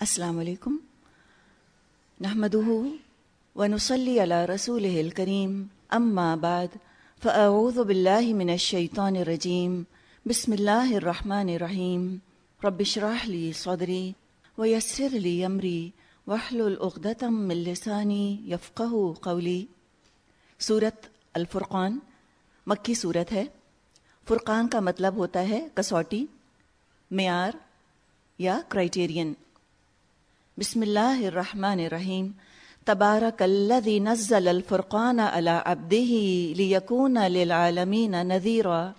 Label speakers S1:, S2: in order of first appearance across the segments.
S1: السلام علیکم۔ نحمده ونصلي على رسوله الكريم اما بعد، فاعوذ بالله من الشيطان الرجيم بسم الله الرحمن الرحيم رب اشرح لي صدري ويسر لي امري واحلل عقدة من لساني يفقهوا قولي سورت الفرقان، مکی صورت ہے۔ فرقان کا مطلب ہوتا ہے کسوٹی، معیار یا کرائٹیرین بسم اللہ الرحمن الرحیم۔ تبارک الذي نزل الفرقان على عبده ليكون للعالمین نذیرا۔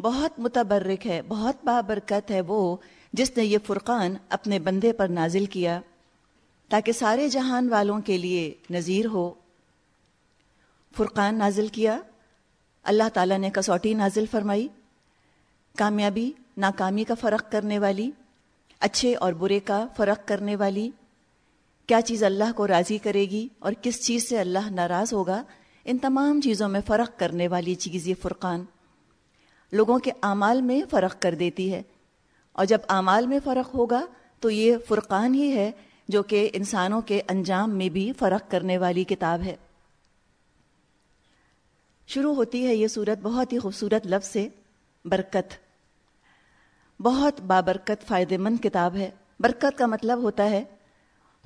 S1: بہت متبرک ہے، بہت بابرکت ہے وہ جس نے یہ فرقان اپنے بندے پر نازل کیا، تاکہ سارے جہان والوں کے لیے نذیر ہو۔ فرقان نازل کیا، اللہ تعالیٰ نے کسوٹی نازل فرمائی، کامیابی، ناکامی کا فرق کرنے والی۔ اچھے اور برے کا فرق کرنے والی؟ کیا چیز اللہ کو راضی کرے گی اور کس چیز سے اللہ ناراض ہوگا؟ ان تمام چیزوں میں فرق کرنے والی چیز یہ فرقان۔ لوگوں کے اعمال میں فرق کر دیتی ہے۔ اور جب اعمال میں فرق ہوگا تو یہ فرقان ہی ہے جو کہ انسانوں کے انجام میں بھی فرق کرنے والی کتاب ہے۔ شروع ہوتی ہے یہ صورت بہت ہی خوبصورت لفظ سے، برکت۔ بہت بابرکت فائدہ مند کتاب ہے۔ برکت کا مطلب ہوتا ہے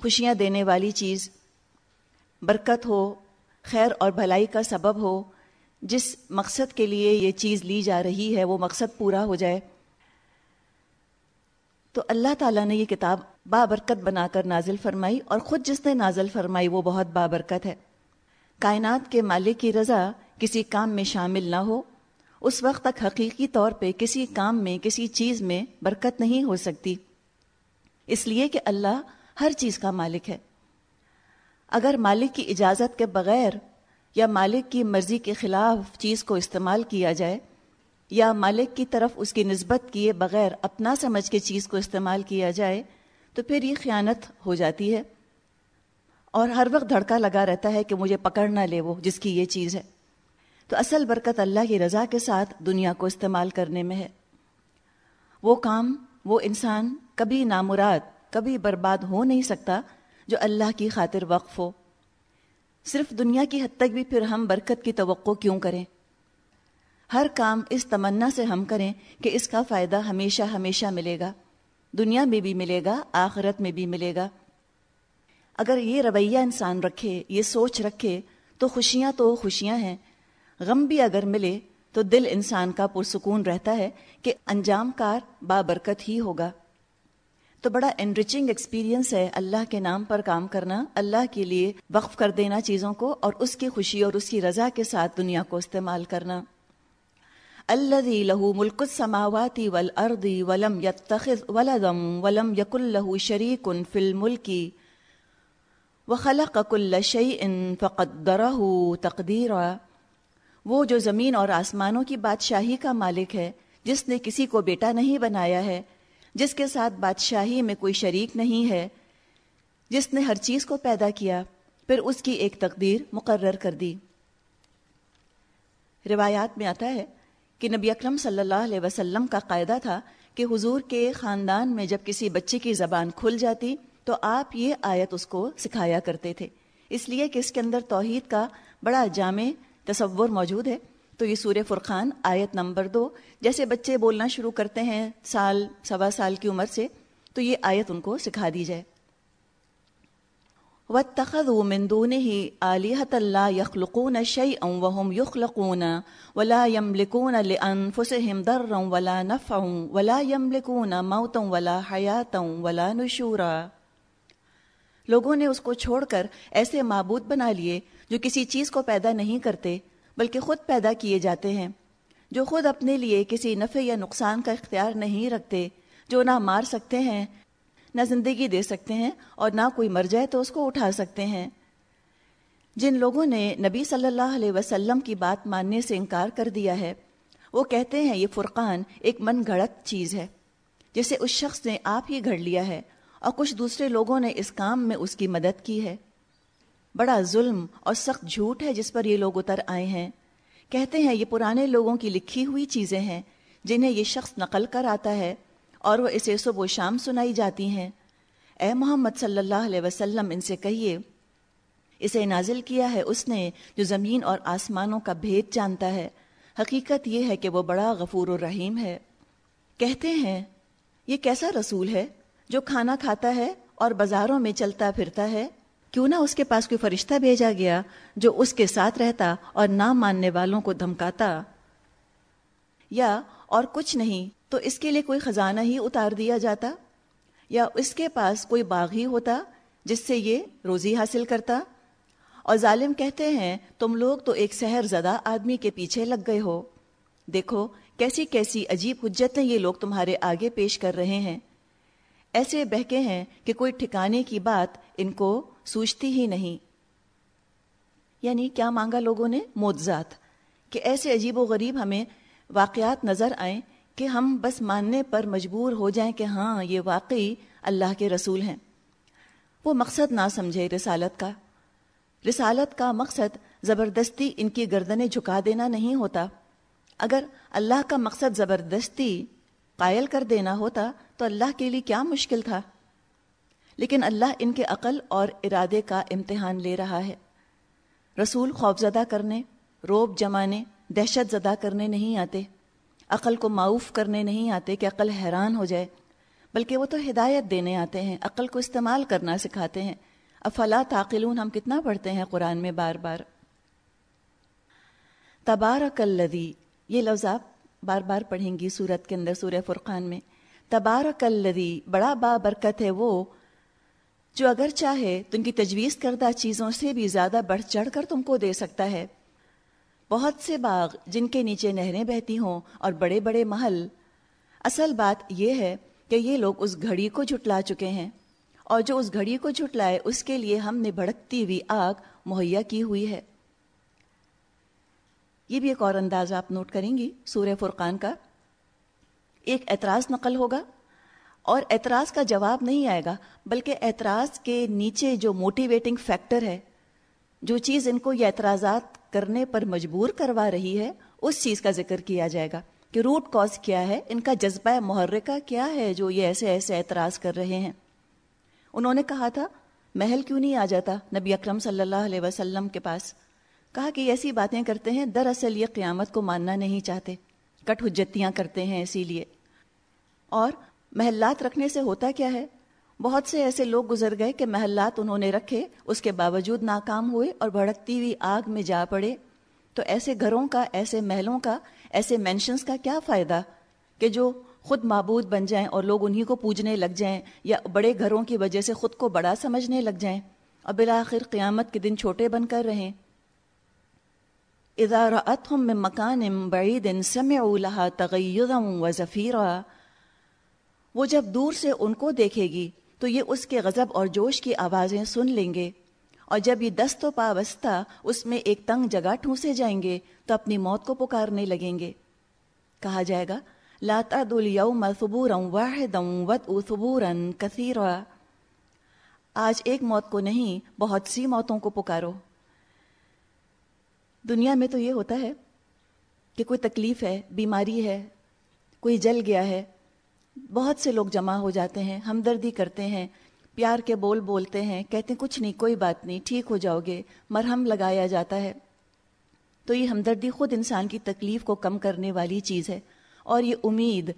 S1: خوشیاں دینے والی چیز۔ برکت ہو، خیر اور بھلائی کا سبب ہو۔ جس مقصد کے لیے یہ چیز لی جا رہی ہے، وہ مقصد پورا ہو جائے۔ تو اللہ تعالیٰ نے یہ کتاب بابرکت بنا کر نازل فرمائی اور خود جس نے نازل فرمائی، وہ بہت بابرکت ہے۔ کائنات کے مالک کی رضا کسی کام میں شامل نہ ہو۔ اس وقت تک حقیقی طور پہ کسی کام میں، کسی چیز میں برکت نہیں ہو سکتی۔ اس لیے کہ اللہ ہر چیز کا مالک ہے۔ اگر مالک کی اجازت کے بغیر یا مالک کی مرضی کے خلاف چیز کو استعمال کیا جائے یا مالک کی طرف اس کی نسبت کیے بغیر اپنا سمجھ کے چیز کو استعمال کیا جائے، تو پھر یہ خیانت ہو جاتی ہے۔ اور ہر وقت دھڑکا لگا رہتا ہے کہ مجھے پکڑ نہ لے وہ جس کی یہ چیز ہے۔ تو اصل برکت اللہ کی رضا کے ساتھ دنیا کو استعمال کرنے میں ہے۔ وہ کام، وہ انسان کبھی نامراد، کبھی برباد ہو نہیں سکتا جو اللہ کی خاطر وقف ہو۔ صرف دنیا کی حد تک بھی پھر ہم برکت کی توقع کیوں کریں؟ ہر کام اس تمنا سے ہم کریں کہ اس کا فائدہ ہمیشہ ہمیشہ ملے گا۔ دنیا میں بھی ملے گا، آخرت میں بھی ملے گا۔ اگر یہ رویہ انسان رکھے، یہ سوچ رکھے، تو خوشیاں تو خوشیاں ہیں۔ غم بھی اگر ملے تو دل انسان کا پرسکون رہتا ہے کہ انجام کار بابرکت ہی ہوگا۔ تو بڑا انریچنگ ایکسپیرینس ہے اللہ کے نام پر کام کرنا، اللہ کے لیے وقف کر دینا چیزوں کو اور اس کی خوشی اور اس کی رضا کے ساتھ دنیا کو استعمال کرنا۔ اللہ لہو ملک سماواتی ول اردی ولم یتخذ ولدم ولم یق الہ شریک ان فل ملکی و خلق کل شعی ان فقدرہ تقدیرہ وہ جو زمین اور آسمانوں کی بادشاہی کا مالک ہے، جس نے کسی کو بیٹا نہیں بنایا ہے، جس کے ساتھ بادشاہی میں کوئی شریک نہیں ہے، جس نے ہر چیز کو پیدا کیا، پھر اس کی ایک تقدیر مقرر کر دی۔ روایات میں آتا ہے کہ نبی اکرم صلی اللہ علیہ وسلم کا قاعدہ تھا کہ حضور کے خاندان میں جب کسی بچے کی زبان کھل جاتی تو آپ یہ آیت اس کو سکھایا کرتے تھے۔ اس لیے کہ اس کے اندر توحید کا بڑا جامع تصور موجود ہے۔ تو یہ سورہ فرقان آیت نمبر دو، جیسے بچے بولنا شروع کرتے ہیں سال، سوا سال کی عمر سے، تو یہ آیت ان کو سکھا دی جائے۔ و تخد و مندون ہی علیحت اللہ یخلقون شعی ام وم یخلقون ولا یم لکون فسم ولا نف ولا یم لکون موتم ولا حیاتم ولا نشورا۔ لوگوں نے اس کو چھوڑ کر ایسے معبود بنا لیے جو کسی چیز کو پیدا نہیں کرتے، بلکہ خود پیدا کیے جاتے ہیں، جو خود اپنے لیے کسی نفع یا نقصان کا اختیار نہیں رکھتے، جو نہ مار سکتے ہیں، نہ زندگی دے سکتے ہیں اور نہ کوئی مر جائے تو اس کو اٹھا سکتے ہیں۔ جن لوگوں نے نبی صلی اللہ علیہ وسلم کی بات ماننے سے انکار کر دیا ہے، وہ کہتے ہیں یہ فرقان ایک من گھڑت چیز ہے، جسے اس شخص نے آپ ہی گھڑ لیا ہے۔ اور کچھ دوسرے لوگوں نے اس کام میں اس کی مدد کی ہے۔ بڑا ظلم اور سخت جھوٹ ہے جس پر یہ لوگ اتر آئے ہیں۔ کہتے ہیں یہ پرانے لوگوں کی لکھی ہوئی چیزیں ہیں جنہیں یہ شخص نقل کر آتا ہے اور وہ اسے صبح و شام سنائی جاتی ہیں۔ اے محمد صلی اللہ علیہ وسلم، ان سے کہیے، اسے نازل کیا ہے اس نے جو زمین اور آسمانوں کا بھید جانتا ہے۔ حقیقت یہ ہے کہ وہ بڑا غفور الرحیم ہے۔ کہتے ہیں، یہ کیسا رسول ہے؟ جو کھانا کھاتا ہے اور بازاروں میں چلتا پھرتا ہے، کیوں نہ اس کے پاس کوئی فرشتہ بھیجا گیا جو اس کے ساتھ رہتا اور نہ ماننے والوں کو دھمکاتا؟ یا اور کچھ نہیں، تو اس کے لیے کوئی خزانہ ہی اتار دیا جاتا؟ یا اس کے پاس کوئی باغ ہی ہوتا جس سے یہ روزی حاصل کرتا؟ اور ظالم کہتے ہیں، تم لوگ تو ایک سحر زدہ آدمی کے پیچھے لگ گئے ہو۔ دیکھو کیسی کیسی عجیب حجتیں یہ لوگ تمہارے آگے پیش کر رہے ہیں۔ ایسے بہکے ہیں کہ کوئی ٹھکانے کی بات ان کو سوچتی ہی نہیں۔ یعنی کیا مانگا لوگوں نے؟ موضات کہ ایسے عجیب و غریب ہمیں واقعات نظر آئیں کہ ہم بس ماننے پر مجبور ہو جائیں کہ ہاں یہ واقعی اللہ کے رسول ہیں۔ وہ مقصد نہ سمجھے رسالت کا۔ رسالت کا مقصد زبردستی ان کی گردنیں جھکا دینا نہیں ہوتا۔ اگر اللہ کا مقصد زبردستی قائل کر دینا ہوتا تو اللہ کے لیے کیا مشکل تھا؟ لیکن اللہ ان کے عقل اور ارادے کا امتحان لے رہا ہے۔ رسول خوفزدہ کرنے، روب جمانے، دہشت زدہ کرنے نہیں آتے۔ عقل کو معاف کرنے نہیں آتے کہ عقل حیران ہو جائے۔ بلکہ وہ تو ہدایت دینے آتے ہیں، عقل کو استعمال کرنا سکھاتے ہیں۔ افلا تعقلون، ہم کتنا پڑھتے ہیں قرآن میں بار بار۔ تبارک الذی، یہ لفظ آپ بار بار پڑھیں گی سورت کے اندر، سورہ فرقان میں۔ تبارک الذی، بڑا با برکت ہے وہ۔ جو اگر چاہے تو ان کی تجویز کردہ چیزوں سے بھی زیادہ بڑھ چڑھ کر تم کو دے سکتا ہے۔ بہت سے باغ جن کے نیچے نہریں بہتی ہوں اور بڑے بڑے محل۔ اصل بات یہ ہے کہ یہ لوگ اس گھڑی کو جھٹلا چکے ہیں۔ اور جو اس گھڑی کو جھٹلائے، اس کے لیے ہم نے بھڑکتی ہوئی آگ مہیا کی ہوئی ہے۔ یہ بھی ایک اور انداز آپ نوٹ کریں گی، سورہ فرقان کا۔ ایک اعتراض نقل ہوگا اور اعتراض کا جواب نہیں آئے گا، بلکہ اعتراض کے نیچے جو موٹیویٹنگ فیکٹر ہے، جو چیز ان کو یہ اعتراضات کرنے پر مجبور کروا رہی ہے، اس چیز کا ذکر کیا جائے گا کہ روٹ کاز کیا ہے، ان کا جذبہ محرکہ کیا ہے جو یہ ایسے ایسے اعتراض کر رہے ہیں۔ انہوں نے کہا تھا، محل کیوں نہیں آ جاتا نبی اکرم صلی اللہ علیہ وسلم کے پاس؟ کہا کہ ایسی باتیں کرتے ہیں، دراصل یہ قیامت کو ماننا نہیں چاہتے۔ کٹ حجتیاں کرتے ہیں اسی لیے۔ اور محلات رکھنے سے ہوتا کیا ہے؟ بہت سے ایسے لوگ گزر گئے کہ محلات انہوں نے رکھے، اس کے باوجود ناکام ہوئے اور بھڑکتی ہوئی آگ میں جا پڑے۔ تو ایسے گھروں کا، ایسے محلوں کا، ایسے مینشنز کا کیا فائدہ؟ کہ جو خود معبود بن جائیں اور لوگ انہی کو پوجنے لگ جائیں یا بڑے گھروں کی وجہ سے خود کو بڑا سمجھنے لگ جائیں۔ اور بالآخر قیامت کے دن چھوٹے بن کر رہیں۔ ادارتم میں مکان بعید سمعوا لها تغیظا وزفیرا وہ جب دور سے ان کو دیکھے گی تو یہ اس کے غضب اور جوش کی آوازیں سن لیں گے اور جب یہ دست و پابستہ اس میں ایک تنگ جگہ ٹھونسے جائیں گے تو اپنی موت کو پکارنے لگیں گے۔ کہا جائے گا، لا تعدوا اليوم ثبورا واحدا وادعوا ثبورا كثيرا۔ آج ایک موت کو نہیں، بہت سی موتوں کو پکارو۔ دنیا میں تو یہ ہوتا ہے کہ کوئی تکلیف ہے، بیماری ہے، کوئی جل گیا ہے، بہت سے لوگ جمع ہو جاتے ہیں، ہمدردی کرتے ہیں، پیار کے بول بولتے ہیں، کہتے ہیں، کچھ نہیں، کوئی بات نہیں، ٹھیک ہو جاؤ گے، مرہم لگایا جاتا ہے۔ تو یہ ہمدردی خود انسان کی تکلیف کو کم کرنے والی چیز ہے۔ اور یہ امید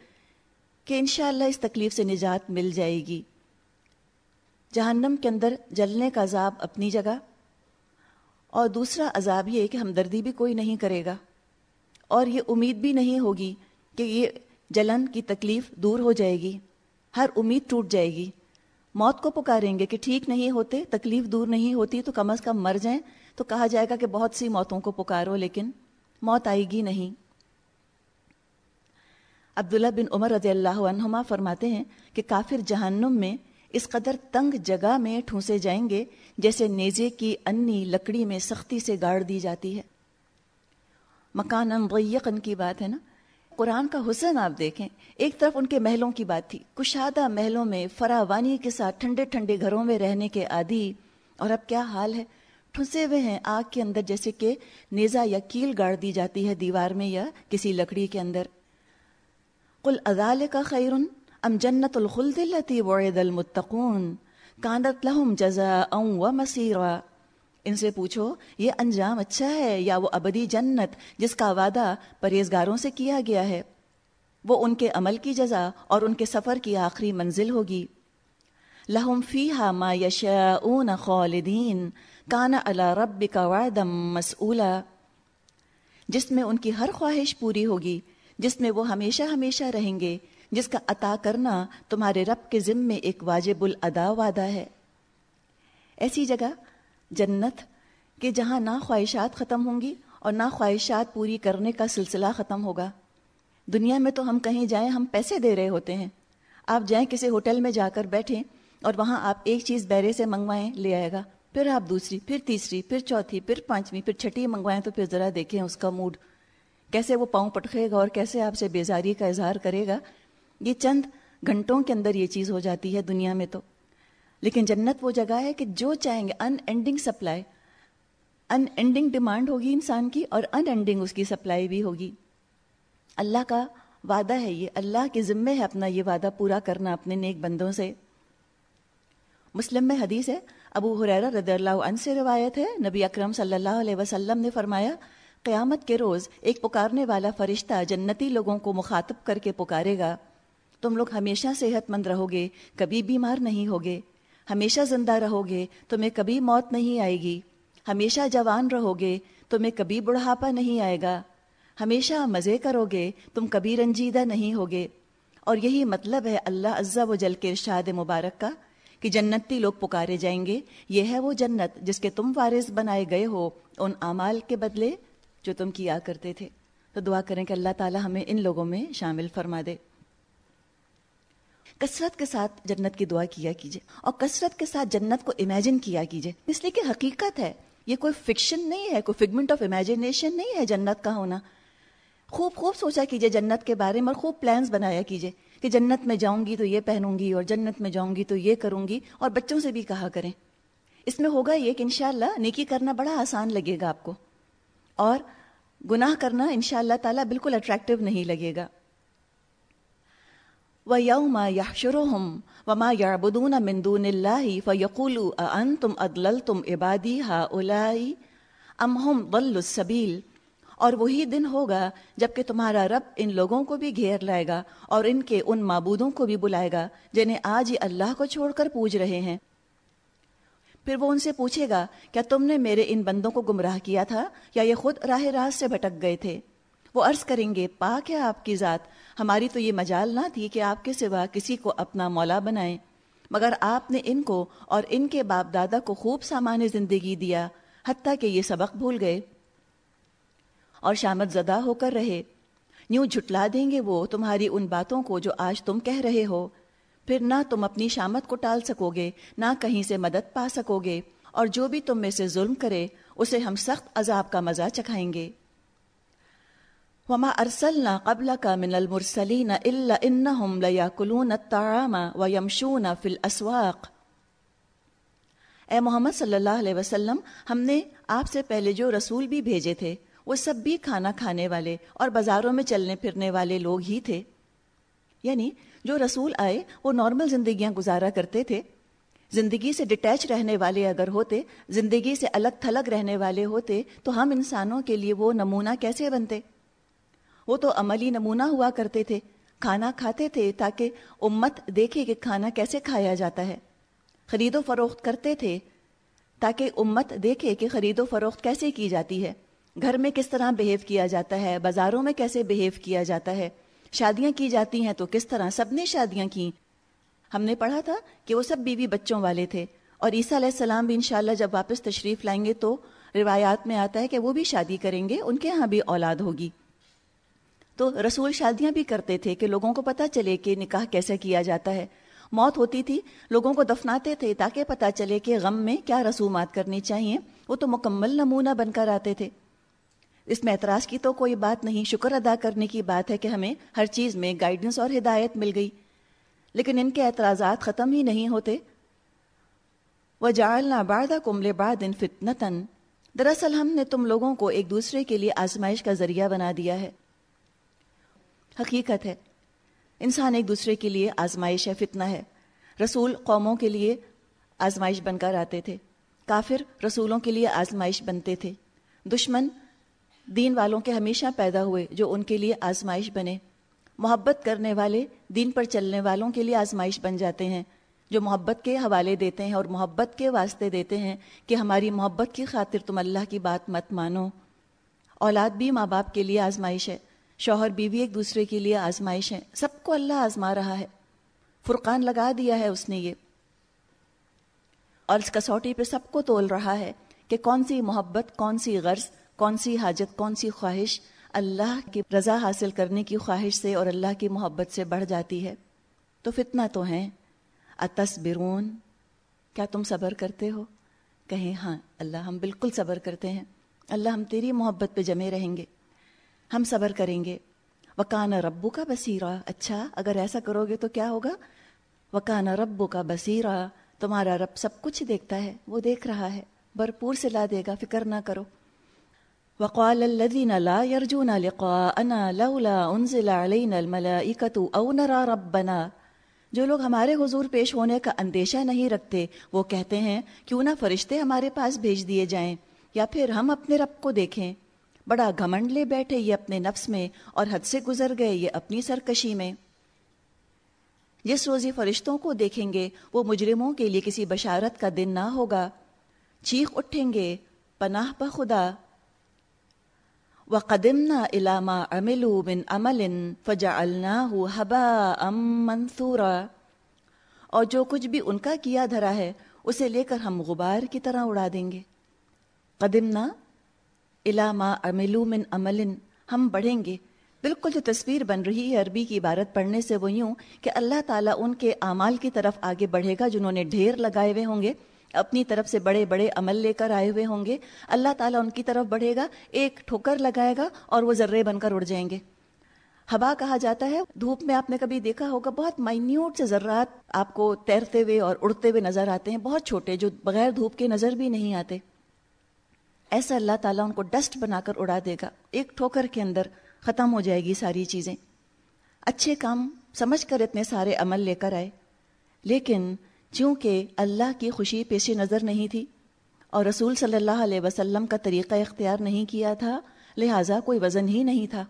S1: کہ انشاءاللہ اس تکلیف سے نجات مل جائے گی۔ جہنم کے اندر جلنے کا عذاب اپنی جگہ اور دوسرا عذاب یہ کہ ہمدردی بھی کوئی نہیں کرے گا اور یہ امید بھی نہیں ہوگی کہ یہ جلن کی تکلیف دور ہو جائے گی، ہر امید ٹوٹ جائے گی۔ موت کو پکاریں گے کہ ٹھیک نہیں ہوتے، تکلیف دور نہیں ہوتی، تو کم از کم مر جائیں۔ تو کہا جائے گا کہ بہت سی موتوں کو پکارو، لیکن موت آئے گی نہیں۔ عبداللہ بن عمر رضی اللہ عنہما فرماتے ہیں کہ کافر جہنم میں اس قدر تنگ جگہ میں ٹھونسے جائیں گے جیسے نیزے کی انی لکڑی میں سختی سے گاڑ دی جاتی ہے۔ مکان غیقن کی بات ہے نا؟ قرآن کا حسن آپ دیکھیں۔ ایک طرف ان کے محلوں کی بات تھی۔ کشادہ محلوں میں فراوانی کے ساتھ ٹھنڈے ٹھنڈے گھروں میں رہنے کے عادی۔ اور اب کیا حال ہے؟ ٹھنسے ہوئے ہیں آگ کے اندر جیسے کہ نیزا یا کیل گاڑ دی جاتی ہے دیوار میں یا کسی لکڑی کے اندر۔ قل اذال کا خیرن؟ ام جنت الخلد التی وعد المتقون؟ کانت لہم جزا و مسیرا ان سے پوچھو، یہ انجام اچھا ہے یا وہ ابدی جنت جس کا وعدہ پرہیزگاروں سے کیا گیا ہے؟ وہ ان کے عمل کی جزا اور ان کے سفر کی آخری منزل ہوگی. لہم فی ما یشاؤون خالدین. کانا اللہ رب کا وعدم مسئولہ جس میں ان کی ہر خواہش پوری ہوگی، جس میں وہ ہمیشہ ہمیشہ رہیں گے جس کا عطا کرنا تمہارے رب کے ذم میں ایک واجب الادا وعدہ ہے۔ ایسی جگہ جنت کہ جہاں نہ خواہشات ختم ہوں گی اور نہ خواہشات پوری کرنے کا سلسلہ ختم ہوگا۔ دنیا میں تو ہم کہیں جائیں ہم پیسے دے رہے ہوتے ہیں۔ آپ جائیں کسی ہوٹل میں جا کر بیٹھیں اور وہاں آپ ایک چیز بیرے سے منگوائیں، لے آئے گا۔ پھر آپ دوسری، پھر تیسری، پھر چوتھی، پھر پانچویں، پھر چھٹی منگوائیں تو پھر ذرا دیکھیں اس کا موڈ۔ کیسے وہ پاؤں پٹکے گا اور کیسے آپ سے بیزاری کا اظہار کرے گا۔ یہ چند گھنٹوں کے اندر یہ چیز ہو جاتی ہے دنیا میں تو۔ لیکن جنت وہ جگہ ہے کہ جو چاہیں گے unending supply unending demand ہوگی انسان کی اور ان اینڈنگ اس کی سپلائی بھی ہوگی۔ اللہ کا وعدہ ہے یہ، اللہ کے ذمے ہے اپنا یہ وعدہ پورا کرنا اپنے نیک بندوں سے۔ مسلم میں حدیث ہے، ابو حریر رضی اللہ عنہ سے روایت ہے۔ نبی اکرم صلی اللہ علیہ وسلم نے فرمایا، قیامت کے روز ایک پکارنے والا فرشتہ جنتی لوگوں کو مخاطب کر کے پکارے گا۔ تم لوگ ہمیشہ صحت مند رہو گے کبھی بیمار نہیں ہوگے۔ ہمیشہ زندہ رہو گے تمہیں کبھی موت نہیں آئے گی۔ ہمیشہ جوان رہو گے تمہیں کبھی بڑھاپا نہیں آئے گا۔ ہمیشہ مزے کرو گے تم کبھی رنجیدہ نہیں ہوگے۔ اور یہی مطلب ہے اللہ عزا و جل کے ارشاد مبارک کا کہ جنتی لوگ پکارے جائیں گے۔ یہ ہے وہ جنت جس کے تم وارث بنائے گئے ہو، ان اعمال کے بدلے جو تم کیا کرتے تھے۔ تو دعا کریں کہ اللہ تعالی ہمیں ان لوگوں میں شامل فرما دے۔ کثرت کے ساتھ جنت کی دعا کیا کیجیے اور کثرت کے ساتھ جنت کو امیجن کیا کیجیے اس لیے کہ حقیقت ہے، یہ کوئی فکشن نہیں ہے، کوئی فگمنٹ آف امیجنیشن نہیں ہے جنت کا ہونا۔ خوب خوب سوچا کیجیے جنت کے بارے میں اور خوب پلانس بنایا کیجیے کہ جنت میں جاؤں گی تو یہ پہنوں گی اور جنت میں جاؤں گی تو یہ کروں گی اور بچوں سے بھی کہا کریں۔ اس میں ہوگا یہ کہ انشاءاللہ نیکی کرنا بڑا آسان لگے گا آپ کو اور گناہ کرنا انشاءاللہ تعالی بالکل اٹریکٹیو نہیں لگے گا۔ وَيَوْمَ يَحْشُرُهُمْ وَمَا يَعْبُدُونَ مِن دُونِ اللَّهِ فَيَقُولُوا أَأَنْتُمْ أَضْلَلْتُمْ عِبَادِي هَؤُلَاءِ أَمْ هُمْ ضَلُّوا السَّبِيلِ اور وہی دن ہوگا جبکہ تمہارا رب ان لوگوں کو بھی گھیر لائے گا اور ان کے ان معبودوں کو بھی بلائے گا جنہیں آج ہی اللہ کو چھوڑ کر پوج رہے ہیں۔ پھر وہ ان سے پوچھے گا، کیا تم نے میرے ان بندوں کو گمراہ کیا تھا؟ یا یہ خود راہ راست سے بھٹک گئے تھے؟ وہ عرض کریں گے، پاک ہے آپ کی ذات۔ ہماری تو یہ مجال نہ تھی کہ آپ کے سوا کسی کو اپنا مولا بنائیں۔ مگر آپ نے ان کو اور ان کے باپ دادا کو خوب سامان زندگی دیا، حتیٰ کہ یہ سبق بھول گئے۔ اور شامت زدہ ہو کر رہے۔ یوں جھٹلا دیں گے وہ تمہاری ان باتوں کو جو آج تم کہہ رہے ہو۔ پھر نہ تم اپنی شامت کو ٹال سکو گے، نہ کہیں سے مدد پا سکو گے۔ اور جو بھی تم میں سے ظلم کرے، اسے ہم سخت عذاب کا مزہ چکھائیں گے۔ وما ارسلنا قبلك من المرسلين الا انهم لياكلون الطعام ويمشون في الاسواق اے محمد صلی اللہ علیہ وسلم، ہم نے آپ سے پہلے جو رسول بھی بھیجے تھے، وہ سب بھی کھانا کھانے والے اور بازاروں میں چلنے پھرنے والے لوگ ہی تھے۔ یعنی جو رسول آئے، وہ نارمل زندگیاں گزارا کرتے تھے۔ زندگی سے ڈٹیچ رہنے والے اگر ہوتے، زندگی سے الگ تھلگ رہنے والے ہوتے، تو ہم انسانوں کے لیے وہ نمونہ کیسے بنتے؟ وہ تو عملی نمونہ ہوا کرتے تھے، کھانا کھاتے تھے تاکہ امت دیکھے کہ کھانا کیسے کھایا جاتا ہے۔ خرید و فروخت کرتے تھے تاکہ امت دیکھے کہ خرید و فروخت کیسے کی جاتی ہے۔ گھر میں کس طرح بہیو کیا جاتا ہے، بازاروں میں کیسے بہیو کیا جاتا ہے، شادیاں کی جاتی ہیں تو کس طرح سب نے شادیاں کی۔ ہم نے پڑھا تھا کہ وہ سب بیوی بچوں والے تھے۔ اور عیسیٰ علیہ السلام بھی انشاءاللہ جب واپس تشریف لائیں گے تو روایات میں آتا ہے کہ وہ بھی شادی کریں گے، ان کے ہاں بھی اولاد ہوگی۔ تو رسول شادیاں بھی کرتے تھے کہ لوگوں کو پتہ چلے کہ نکاح کیسے کیا جاتا ہے۔ موت ہوتی تھی، لوگوں کو دفناتے تھے تاکہ پتہ چلے کہ غم میں کیا رسومات کرنی چاہیے۔ وہ تو مکمل نمونہ بن کر آتے تھے۔ اس میں اعتراض کی تو کوئی بات نہیں، شکر ادا کرنے کی بات ہے کہ ہمیں ہر چیز میں گائیڈنس اور ہدایت مل گئی۔ لیکن ان کے اعتراضات ختم ہی نہیں ہوتے۔ وہ جالنا بادہ کملے باد ان دراصل ہم نے تم لوگوں کو ایک دوسرے کے لیے آزمائش کا ذریعہ بنا دیا ہے۔ حقیقت ہے۔ انسان ایک دوسرے کے لیے آزمائش ہے، فتنہ ہے۔ رسول قوموں کے لیے آزمائش بن کر آتے تھے۔ کافر رسولوں کے لیے آزمائش بنتے تھے۔ دشمن دین والوں کے ہمیشہ پیدا ہوئے جو ان کے لیے آزمائش بنے۔ محبت کرنے والے دین پر چلنے والوں کے لیے آزمائش بن جاتے ہیں۔ جو محبت کے حوالے دیتے ہیں اور محبت کے واسطے دیتے ہیں کہ ہماری محبت کی خاطر تم اللہ کی بات مت مانو۔ اولاد بھی ماں باپ کے لیے آزمائش ہے۔ شوہر بیوی ایک دوسرے کے لیے آزمائش ہے سب کو اللہ آزما رہا ہے۔ فرقان لگا دیا ہے اس نے یہ۔ اور اس کسوٹی پہ سب کو تول رہا ہے کہ کون سی محبت، کون سی غرض، کون سی حاجت، کون سی خواہش اللہ کی رضا حاصل کرنے کی خواہش سے اور اللہ کی محبت سے بڑھ جاتی ہے۔ تو فتنہ تو ہیں۔ اتسبرون کیا تم صبر کرتے ہو؟ کہیں ہاں اللہ ہم بالکل صبر کرتے ہیں۔ اللہ ہم تیری محبت پہ جمے رہیں گے۔ ہم صبر کریں گے۔ وکان ربو کا بصیرہ اچھا اگر ایسا کرو گے تو کیا ہوگا؟ وکان ربو کا بصیرہ تمہارا رب سب کچھ دیکھتا ہے، وہ دیکھ رہا ہے۔ بھرپور سے لا دے گا، فکر نہ کرو۔ وقال الذين لا يرجون لقاءنا لولا انزل علينا الملائكه او نرى ربنا۔ جو لوگ ہمارے حضور پیش ہونے کا اندیشہ نہیں رکھتے، وہ کہتے ہیں، کیوں نہ فرشتے ہمارے پاس بھیج دیے جائیں، یا پھر ہم اپنے رب کو دیکھیں۔ بڑا گھمنڈ لے بیٹھے یہ اپنے نفس میں اور حد سے گزر گئے یہ اپنی سرکشی میں۔ جس روزی فرشتوں کو دیکھیں گے، وہ مجرموں کے لیے کسی بشارت کا دن نہ ہوگا۔ چیخ اٹھیں گے، پناہ بخدا وقدمنا الى ما عملوا من عمل فجعلناه هباء منثورا۔ اور جو کچھ بھی ان کا کیا دھرا ہے، اسے لے کر ہم غبار کی طرح اڑا دیں گے۔ قدمنا الى ما عملوا عمل ہم بڑھیں گے۔ بالکل جو تصویر بن رہی ہے عربی کی عبارت پڑھنے سے وہ یوں کہ اللہ تعالیٰ ان کے اعمال کی طرف آگے بڑھے گا جنہوں نے ڈھیر لگائے ہوئے ہوں گے، اپنی طرف سے بڑے بڑے عمل لے کر آئے ہوئے ہوں گے۔ اللہ تعالیٰ ان کی طرف بڑھے گا، ایک ٹھوکر لگائے گا اور وہ ذرے بن کر اڑ جائیں گے۔ ہوا کہا جاتا ہے، دھوپ میں آپ نے کبھی دیکھا ہوگا بہت مائنیوٹ سے ذرات آپ کو تیرتے ہوئے اور اڑتے ہوئے نظر آتے ہیں، بہت چھوٹے جو بغیر دھوپ کے نظر بھی نہیں آتے۔ ایسا اللہ تعالیٰ ان کو ڈسٹ بنا کر اڑا دے گا۔ ایک ٹھوکر کے اندر ختم ہو جائے گی ساری چیزیں۔ اچھے کام سمجھ کر اتنے سارے عمل لے کر آئے۔ لیکن چونکہ اللہ کی خوشی پیش نظر نہیں تھی اور رسول صلی اللہ علیہ وسلم کا طریقہ اختیار نہیں کیا تھا، لہٰذا کوئی وزن ہی نہیں تھا۔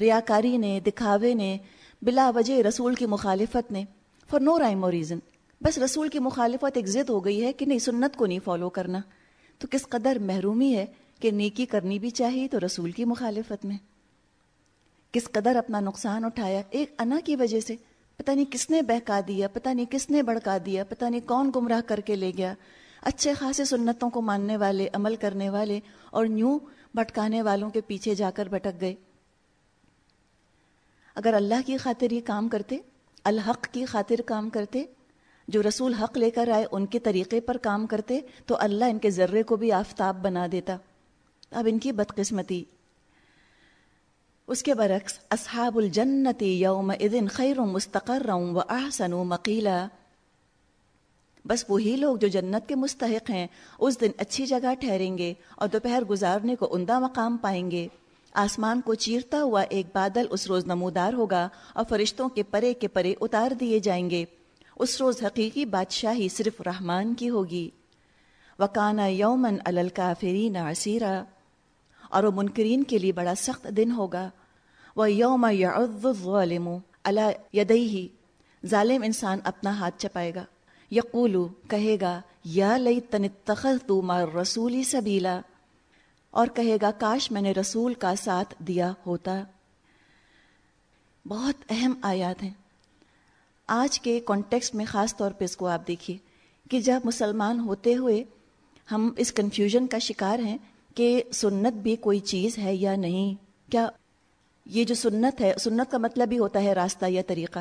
S1: ریاکاری نے، دکھاوے نے، بلا وجہ رسول کی مخالفت نے فار نو رائم اور ریزن بس رسول کی مخالفت ایک ضد ہو گئی ہے کہ نہیں، سنت کو نہیں فالو کرنا۔ تو کس قدر محرومی ہے کہ نیکی کرنی بھی چاہیے تو رسول کی مخالفت میں۔ کس قدر اپنا نقصان اٹھایا ایک انا کی وجہ سے۔ پتہ نہیں کس نے بہکا دیا، پتہ نہیں کس نے بڑکا دیا، پتہ نہیں کون گمراہ کر کے لے گیا۔ اچھے خاصے سنتوں کو ماننے والے، عمل کرنے والے اور نیوں بھٹکانے والوں کے پیچھے جا کر بھٹک گئے۔ اگر اللہ کی خاطر یہ کام کرتے، الحق کی خاطر کام کرتے جو رسول حق لے کر آئے ان کے طریقے پر کام کرتے تو اللہ ان کے ذرے کو بھی آفتاب بنا دیتا۔ اب ان کی بدقسمتی۔ اس کے برعکس، اصحاب الجنتی یوم ادن خیر مستقر و احسن و مقیلا۔ بس وہی لوگ جو جنت کے مستحق ہیں، اس دن اچھی جگہ ٹھہریں گے اور دوپہر گزارنے کو عمدہ مقام پائیں گے۔ آسمان کو چیرتا ہوا ایک بادل اس روز نمودار ہوگا اور فرشتوں کے پرے کے پرے اتار دیے جائیں گے۔ اس روز حقیقی بادشاہی صرف رحمان کی ہوگی۔ وکانا یومن الکافرین عصیرہ اور وہ منکرین کے لیے بڑا سخت دن ہوگا۔ وہ یوم الظالم اللہ یدئی ظالم انسان اپنا ہاتھ چپائے گا۔ یقولو کہے گا، یا لئی تن تو مار رسولی سبیلا۔ اور کہے گا، کاش میں نے رسول کا ساتھ دیا ہوتا۔ بہت اہم آیات ہیں۔ آج کے کانٹیکسٹ میں خاص طور پہ اس کو آپ دیکھیے کہ جب مسلمان ہوتے ہوئے ہم اس کنفیوژن کا شکار ہیں کہ سنت بھی کوئی چیز ہے یا نہیں؟ کیا یہ جو سنت ہے، سنت کا مطلب بھی ہوتا ہے راستہ یا طریقہ۔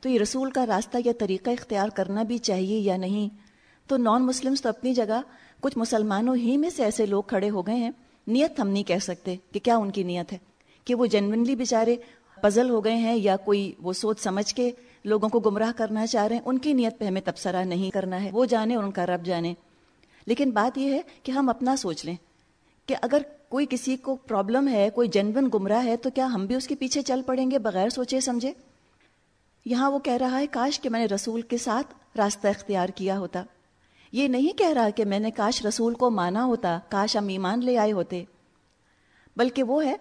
S1: تو یہ رسول کا راستہ یا طریقہ اختیار کرنا بھی چاہیے یا نہیں؟ تو نان مسلمس تو اپنی جگہ کچھ مسلمانوں ہی میں سے ایسے لوگ کھڑے ہو گئے ہیں۔ نیت ہم نہیں کہہ سکتے کہ کیا ان کی نیت ہے۔ کہ وہ جنونلی بیچارے پزل ہو گئے ہیں یا کوئی وہ سوچ سمجھ کے لوگوں کو گمراہ کرنا چاہ رہے ہیں، ان کی نیت پہ ہمیں تبصرہ نہیں کرنا ہے، وہ جانے اور ان کا رب جانے۔ لیکن بات یہ ہے کہ ہم اپنا سوچ لیں کہ اگر کوئی کسی کو پرابلم ہے، کوئی جنون گمراہ ہے، تو کیا ہم بھی اس کے پیچھے چل پڑیں گے بغیر سوچے سمجھے؟ یہاں وہ کہہ رہا ہے، کاش کہ میں نے رسول کے ساتھ راستہ اختیار کیا ہوتا۔ یہ نہیں کہہ رہا کہ میں نے کاش رسول کو مانا ہوتا، کاش ہم ایمان لے آئے ہوتے۔ بلکہ وہ ہے،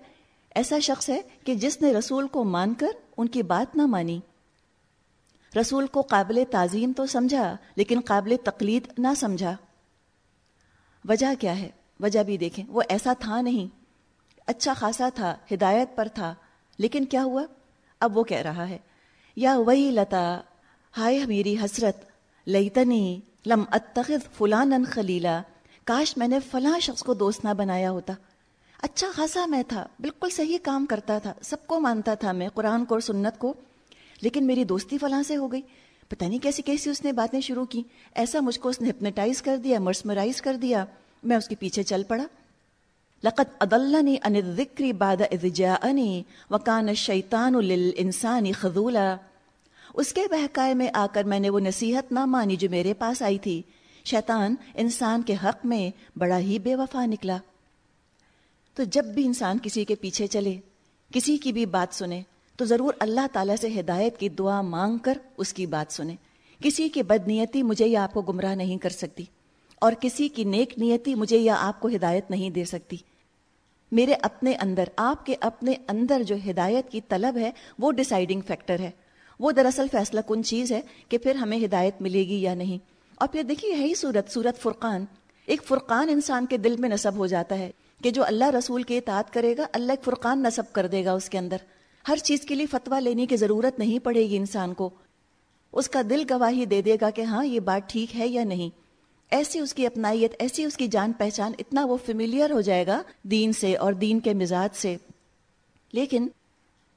S1: ایسا شخص ہے کہ جس نے رسول کو مان کر ان کی بات نہ مانی۔ رسول کو قابل تعظیم تو سمجھا، لیکن قابل تقلید نہ سمجھا۔ وجہ کیا ہے؟ وجہ بھی دیکھیں۔ وہ ایسا تھا نہیں۔ اچھا خاصا تھا، ہدایت پر تھا۔ لیکن کیا ہوا؟ اب وہ کہہ رہا ہے، یا وہی لتا ہائے میری حسرت لئیتنی لم اتخذ فلان خلیلا۔ کاش میں نے فلاں شخص کو دوست نہ بنایا ہوتا۔ اچھا خاصا میں تھا، بالکل صحیح کام کرتا تھا، سب کو مانتا تھا میں قرآن کو اور سنت کو۔ لیکن میری دوستی فلاں سے ہو گئی۔ پتہ نہیں کیسی کیسی اس نے باتیں شروع کی۔ ایسا مجھ کو اس نے ہپنیٹائز کر دیا، مرسمرائز کر دیا۔ میں اس کے پیچھے چل پڑا۔ لقت ادلنی ان ذکری باد انی وکان شیطان انسانی خزولہ اس کے بہکائے میں آ کر میں نے وہ نصیحت نہ مانی جو میرے پاس آئی تھی۔ شیطان انسان کے حق میں بڑا ہی بے وفا نکلا۔ تو جب بھی انسان کسی کے پیچھے چلے، کسی کی بھی بات سنے تو ضرور اللہ تعالیٰ سے ہدایت کی دعا مانگ کر اس کی بات سنے کسی کی بد نیتی مجھے یا آپ کو گمراہ نہیں کر سکتی، اور کسی کی نیک نیتی مجھے یا آپ کو ہدایت نہیں دے سکتی۔ میرے اپنے اندر، آپ کے اپنے اندر جو ہدایت کی طلب ہے، وہ ڈسائڈنگ فیکٹر ہے۔ وہ دراصل فیصلہ کن چیز ہے کہ پھر ہمیں ہدایت ملے گی یا نہیں۔ اور پھر دیکھیے، یہی صورت صورت فرقان۔ ایک فرقان انسان کے دل میں نصب ہو جاتا ہے کہ جو اللہ رسول کے اطاعت کرے گا، اللہ ایک فرقان نصب کر دے گا اس کے اندر۔ ہر چیز کے لیے فتویٰ لینے کی ضرورت نہیں پڑے گی انسان کو۔ اس کا دل گواہی دے دے گا کہ ہاں یہ بات ٹھیک ہے یا نہیں۔ ایسی اس کی اپنائیت، ایسی اس کی جان پہچان، اتنا وہ فیملیئر ہو جائے گا دین سے اور دین کے مزاج سے۔ لیکن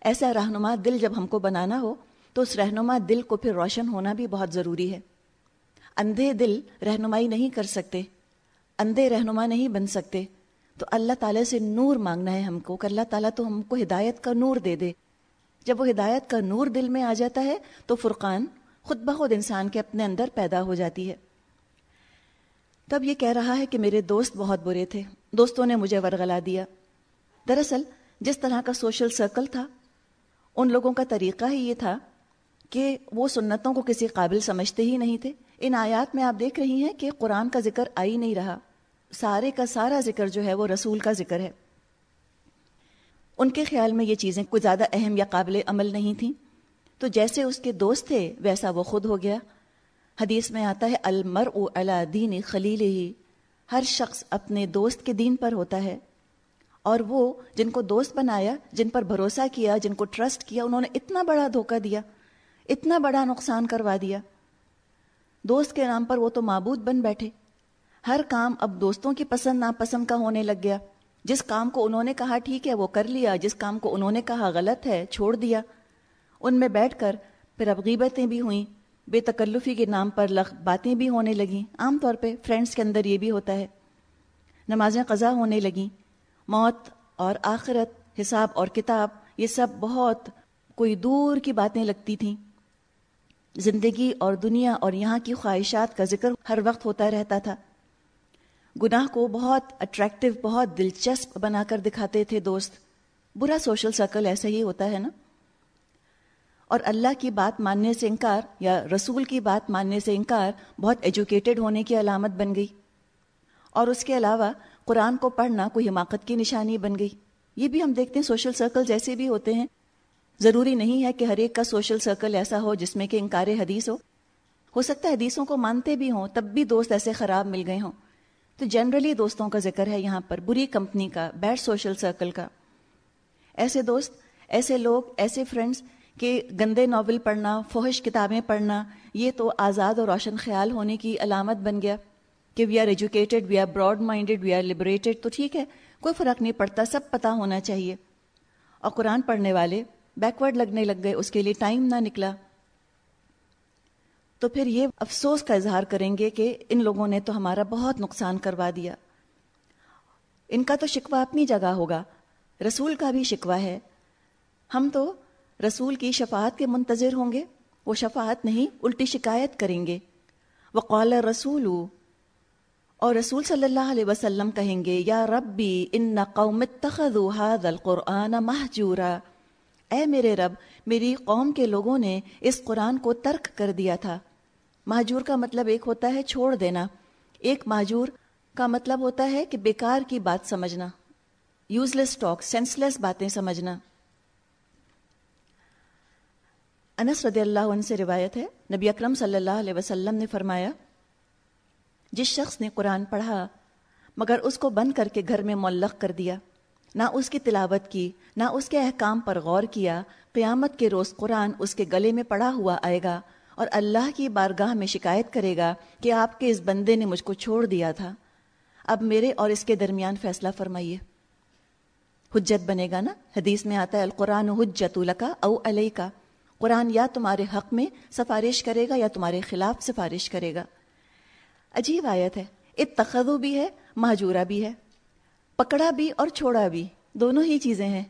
S1: ایسا رہنما دل جب ہم کو بنانا ہو، تو اس رہنما دل کو پھر روشن ہونا بھی بہت ضروری ہے۔ اندھے دل رہنمائی نہیں کر سکتے، اندھے رہنما نہیں بن سکتے۔ تو اللہ تعالیٰ سے نور مانگنا ہے ہم کو کہ اللہ تعالیٰ تو ہم کو ہدایت کا نور دے دے۔ جب وہ ہدایت کا نور دل میں آ جاتا ہے تو فرقان خود بخود انسان کے اپنے اندر پیدا ہو جاتی ہے۔ تب یہ کہہ رہا ہے کہ میرے دوست بہت برے تھے۔ دوستوں نے مجھے ورگلا دیا۔ دراصل جس طرح کا سوشل سرکل تھا، ان لوگوں کا طریقہ ہی یہ تھا کہ وہ سنتوں کو کسی قابل سمجھتے ہی نہیں تھے۔ ان آیات میں آپ دیکھ رہی ہیں کہ قرآن کا ذکر آ ہی نہیں رہا۔ سارے کا سارا ذکر جو ہے وہ رسول کا ذکر ہے۔ ان کے خیال میں یہ چیزیں کچھ زیادہ اہم یا قابل عمل نہیں تھیں۔ تو جیسے اس کے دوست تھے، ویسا وہ خود ہو گیا۔ حدیث میں آتا ہے المر او اللہ دین خلیل ہی ہر شخص اپنے دوست کے دین پر ہوتا ہے۔ اور وہ جن کو دوست بنایا، جن پر بھروسہ کیا، جن کو ٹرسٹ کیا، انہوں نے اتنا بڑا دھوکہ دیا، اتنا بڑا نقصان کروا دیا۔ دوست کے نام پر وہ تو معبود بن بیٹھے۔ ہر کام اب دوستوں کی پسند ناپسند کا ہونے لگ گیا۔ جس کام کو انہوں نے کہا ٹھیک ہے، وہ کر لیا۔ جس کام کو انہوں نے کہا غلط ہے، چھوڑ دیا۔ ان میں بیٹھ کر پھر اب غیبتیں بھی ہوئیں۔ بے تکلفی کے نام پر لغ باتیں بھی ہونے لگیں۔ عام طور پہ فرینڈس کے اندر یہ بھی ہوتا ہے۔ نمازیں قضا ہونے لگیں۔ موت اور آخرت، حساب اور کتاب، یہ سب بہت کوئی دور کی باتیں لگتی تھیں۔ زندگی اور دنیا اور یہاں کی خواہشات کا ذکر ہر وقت ہوتا رہتا تھا۔ گناہ کو بہت اٹریکٹیو بہت دلچسپ بنا کر دکھاتے تھے دوست۔ برا سوشل سرکل ایسا ہی ہوتا ہے نا؟ اور اللہ کی بات ماننے سے انکار یا رسول کی بات ماننے سے انکار بہت ایجوکیٹڈ ہونے کی علامت بن گئی۔ اور اس کے علاوہ قرآن کو پڑھنا کوئی حماقت کی نشانی بن گئی۔ یہ بھی ہم دیکھتے ہیں سوشل سرکل جیسے بھی ہوتے ہیں۔ ضروری نہیں ہے کہ ہر ایک کا سوشل سرکل ایسا ہو جس میں کہ انکار حدیث ہو۔ ہو سکتا ہے حدیثوں کو مانتے بھی ہوں، تب بھی دوست ایسے خراب مل گئے ہوں۔ تو جنرلی دوستوں کا ذکر ہے یہاں پر، بری کمپنی کا بیڈ سوشل سرکل کا۔ ایسے دوست، ایسے لوگ، ایسے فرینڈس کہ گندے ناول پڑھنا فوہش کتابیں پڑھنا، یہ تو آزاد اور روشن خیال ہونے کی علامت بن گیا کہ we are educated we are broad minded we are liberated تو ٹھیک ہے، کوئی فرق نہیں پڑتا، سب پتہ ہونا چاہیے۔ اور قرآن پڑھنے والے بیکورڈ لگنے لگ گئے، اس کے لیے ٹائم نہ نکلا۔ تو پھر یہ افسوس کا اظہار کریں گے کہ ان لوگوں نے تو ہمارا بہت نقصان کروا دیا۔ ان کا تو شکوہ اپنی جگہ ہوگا۔ رسول کا بھی شکوہ ہے۔ ہم تو رسول کی شفاعت کے منتظر ہوں گے۔ وہ شفاعت نہیں، الٹی شکایت کریں گے۔ وہ قال رسول اور رسول صلی اللہ علیہ وسلم کہیں گے، یا ربی، ان قوم هذا القرآن محجورا اے میرے رب، میری قوم کے لوگوں نے اس قرآن کو ترک کر دیا تھا۔ مہجور کا مطلب ایک ہوتا ہے چھوڑ دینا۔ ایک معجور کا مطلب ہوتا ہے کہ بیکار کی بات سمجھنا۔ Useless talk senseless باتیں سمجھنا۔ انس رضی اللہ عنہ سے روایت ہے، نبی اکرم صلی اللہ علیہ وسلم نے فرمایا، جس شخص نے قرآن پڑھا، مگر اس کو بند کر کے گھر میں معلق کر دیا۔ نہ اس کی تلاوت کی، نہ اس کے احکام پر غور کیا، قیامت کے روز قرآن اس کے گلے میں پڑا ہوا آئے گا اور اللہ کی بارگاہ میں شکایت کرے گا کہ آپ کے اس بندے نے مجھ کو چھوڑ دیا تھا۔ اب میرے اور اس کے درمیان فیصلہ فرمائیے۔ حجت بنے گا نا؟ حدیث میں آتا ہے، القرآن حجت الکا او علیہ کا قرآن یا تمہارے حق میں سفارش کرے گا یا تمہارے خلاف سفارش کرے گا۔ عجیب آیت ہے۔ اتخذو بھی ہے مہجورہ بھی ہے۔ پکڑا بھی اور چھوڑا بھی، دونوں ہی چیزیں ہیں۔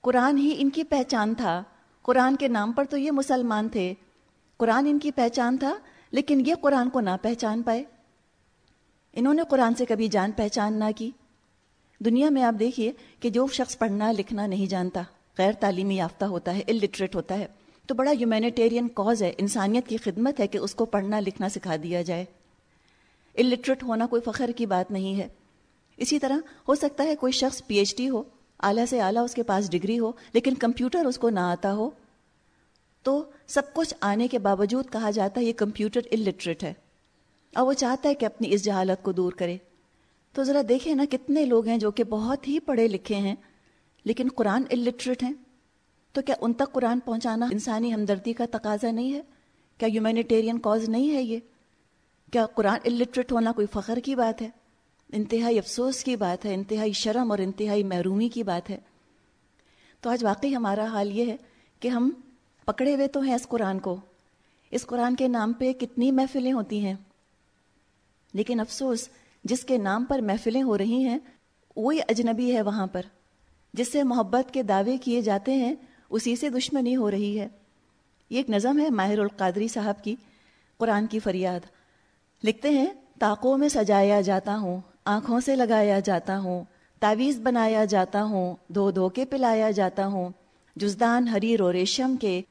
S1: قرآن ہی ان کی پہچان تھا۔ قرآن کے نام پر تو یہ مسلمان تھے۔ قرآن ان کی پہچان تھا، لیکن یہ قرآن کو نہ پہچان پائے۔ انہوں نے قرآن سے کبھی جان پہچان نہ کی۔ دنیا میں آپ دیکھیے کہ جو شخص پڑھنا لکھنا نہیں جانتا، غیر تعلیمی یافتہ ہوتا ہے الٹریٹ ہوتا ہے، تو بڑا ہیومینیٹیرین کاز ہے، انسانیت کی خدمت ہے کہ اس کو پڑھنا لکھنا سکھا دیا جائے۔ الٹریٹ ہونا کوئی فخر کی بات نہیں ہے۔ اسی طرح ہو سکتا ہے کوئی شخص پی ایچ ڈی ہو، اعلیٰ سے اعلیٰ اس کے پاس ڈگری ہو، لیکن کمپیوٹر اس کو نہ آتا ہو۔ تو سب کچھ آنے کے باوجود کہا جاتا ہے یہ کمپیوٹر الٹریٹ ہے۔ اور وہ چاہتا ہے کہ اپنی اس جہالت کو دور کرے۔ تو ذرا دیکھیں نا کتنے لوگ ہیں جو کہ بہت ہی پڑھے لکھے ہیں، لیکن قرآن الٹریٹ ہیں۔ تو کیا ان تک قرآن پہنچانا انسانی ہمدردی کا تقاضا نہیں ہے؟ کیا ہیومینیٹیرین کاز نہیں ہے یہ؟ کیا قرآن الٹریٹ ہونا کوئی فخر کی بات ہے؟ انتہائی افسوس کی بات ہے، انتہائی شرم اور انتہائی محرومی کی بات ہے۔ تو آج واقعی ہمارا حال یہ ہے کہ ہم پکڑے ہوئے تو ہیں اس قرآن کو۔ اس قرآن کے نام پہ کتنی محفلیں ہوتی ہیں۔ لیکن افسوس، جس کے نام پر محفلیں ہو رہی ہیں، وہی اجنبی ہے وہاں پر۔ جس سے محبت کے دعوے کیے جاتے ہیں، اسی سے دشمنی ہو رہی ہے۔ یہ ایک نظم ہے ماہر القادری صاحب کی، قرآن کی فریاد۔ لکھتے ہیں، تاقوں میں سجایا جاتا ہوں آنکھوں سے لگایا جاتا ہوں، تعویذ بنایا جاتا ہوں، دھو دھو کے پلایا جاتا ہوں، جزدان ہریر و ریشم کے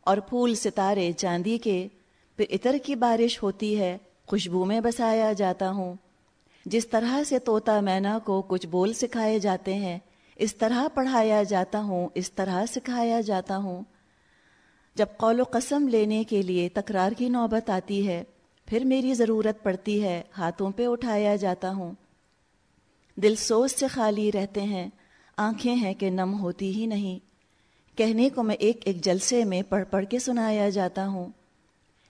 S1: اور پھول، ستارے، چاندی کے۔ پھر عطر کی بارش ہوتی ہے، خوشبو میں بسایا جاتا ہوں۔ جس طرح سے طوطا مینا کو کچھ بول سکھائے جاتے ہیں، اس طرح پڑھایا جاتا ہوں، اس طرح سکھایا جاتا ہوں۔ جب قول و قسم لینے کے لیے تکرار کی نوبت آتی ہے پھر میری ضرورت پڑتی ہے، ہاتھوں پہ اٹھایا جاتا ہوں۔ دل سوچ سے خالی رہتے ہیں، آنکھیں ہیں کہ نم ہوتی ہی نہیں۔ کہنے کو میں ایک ایک جلسے میں پڑھ پڑھ کے سنایا جاتا ہوں۔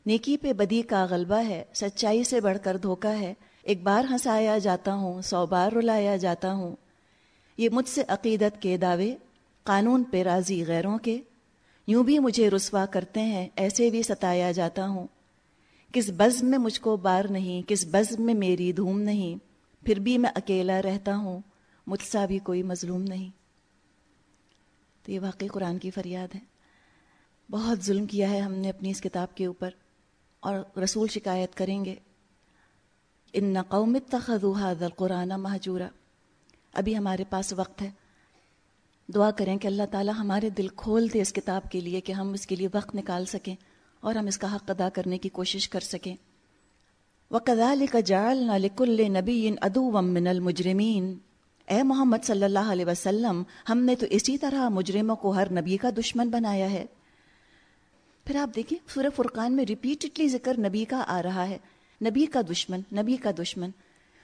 S1: نیکی پہ بدی کا غلبہ ہے، سچائی سے بڑھ کر دھوکا ہے۔ ایک بار ہنسایا جاتا ہوں، سو بار رلایا جاتا ہوں۔ یہ مجھ سے عقیدت کے دعوے، قانون پہ راضی غیروں کے۔ یوں بھی مجھے رسوا کرتے ہیں، ایسے بھی ستایا جاتا ہوں۔ کس بزم میں مجھ کو بار نہیں، کس بزم میں میری دھوم نہیں، پھر بھی میں اکیلا رہتا ہوں، مجھ سا بھی کوئی مظلوم نہیں۔ تو یہ واقعی قرآن کی فریاد ہے۔ بہت ظلم کیا ہے ہم نے اپنی اس کتاب کے اوپر، اور رسول شکایت کریں گے۔ ان قوم هذا القرآن محجورا ابھی ہمارے پاس وقت ہے۔ دعا کریں کہ اللہ تعالی ہمارے دل کھول دے اس کتاب کے لیے کہ ہم اس کے لیے وقت نکال سکیں۔ اور ہم اس کا حق ادا کرنے کی کوشش کر سکیں۔ وَقَذَلِكَ جَعَلْنَا لِكُلِّ نَبِيٍ عَدُوًا مِّنَ الْمُجْرِمِينَ۔ اے محمد صلی اللہ علیہ وسلم، ہم نے تو اسی طرح مجرموں کو ہر نبی کا دشمن بنایا ہے۔ پھر آپ دیکھیں، سورہ فرقان میں ریپیٹڈلی ذکر نبی کا آ رہا ہے۔ نبی کا دشمن، نبی کا دشمن۔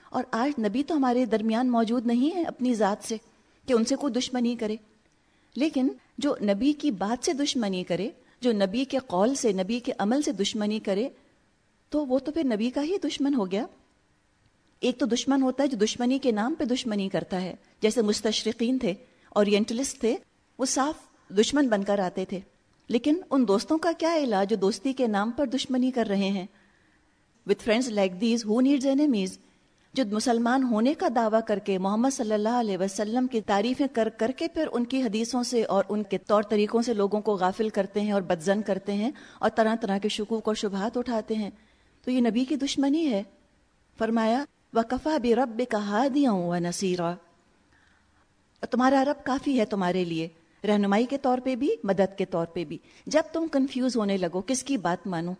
S1: اور آج نبی تو ہمارے درمیان موجود نہیں ہے اپنی ذات سے، کہ ان سے کوئی دشمنی کرے۔ لیکن جو نبی کی بات سے دشمنی کرے جو نبی کے قول سے، نبی کے عمل سے دشمنی کرے، تو وہ تو پھر نبی کا ہی دشمن ہو گیا۔ ایک تو دشمن ہوتا ہے جو دشمنی کے نام پہ دشمنی کرتا ہے، جیسے مستشرقین تھے، اورینٹلسٹ تھے، وہ صاف دشمن بن کر آتے تھے۔ لیکن ان دوستوں کا کیا علاج جو دوستی کے نام پر دشمنی کر رہے ہیں؟ With friends like these who needs enemies جو مسلمان ہونے کا دعویٰ کر کے محمد صلی اللہ علیہ وسلم کی تعریفیں کر کر کے پھر ان کی حدیثوں سے اور ان کے طور طریقوں سے لوگوں کو غافل کرتے ہیں اور بدزن کرتے ہیں اور طرح طرح کے شکوک اور شبہات اٹھاتے ہیں۔ تو یہ نبی کی دشمنی ہے۔ فرمایا، وقفا بھی رب کہا دیا ہوں نصیرہ تمہارا رب کافی ہے تمہارے لیے، رہنمائی کے طور پہ بھی، مدد کے طور پہ بھی۔ جب تم کنفیوز ہونے لگو، کس کی بات مانو؟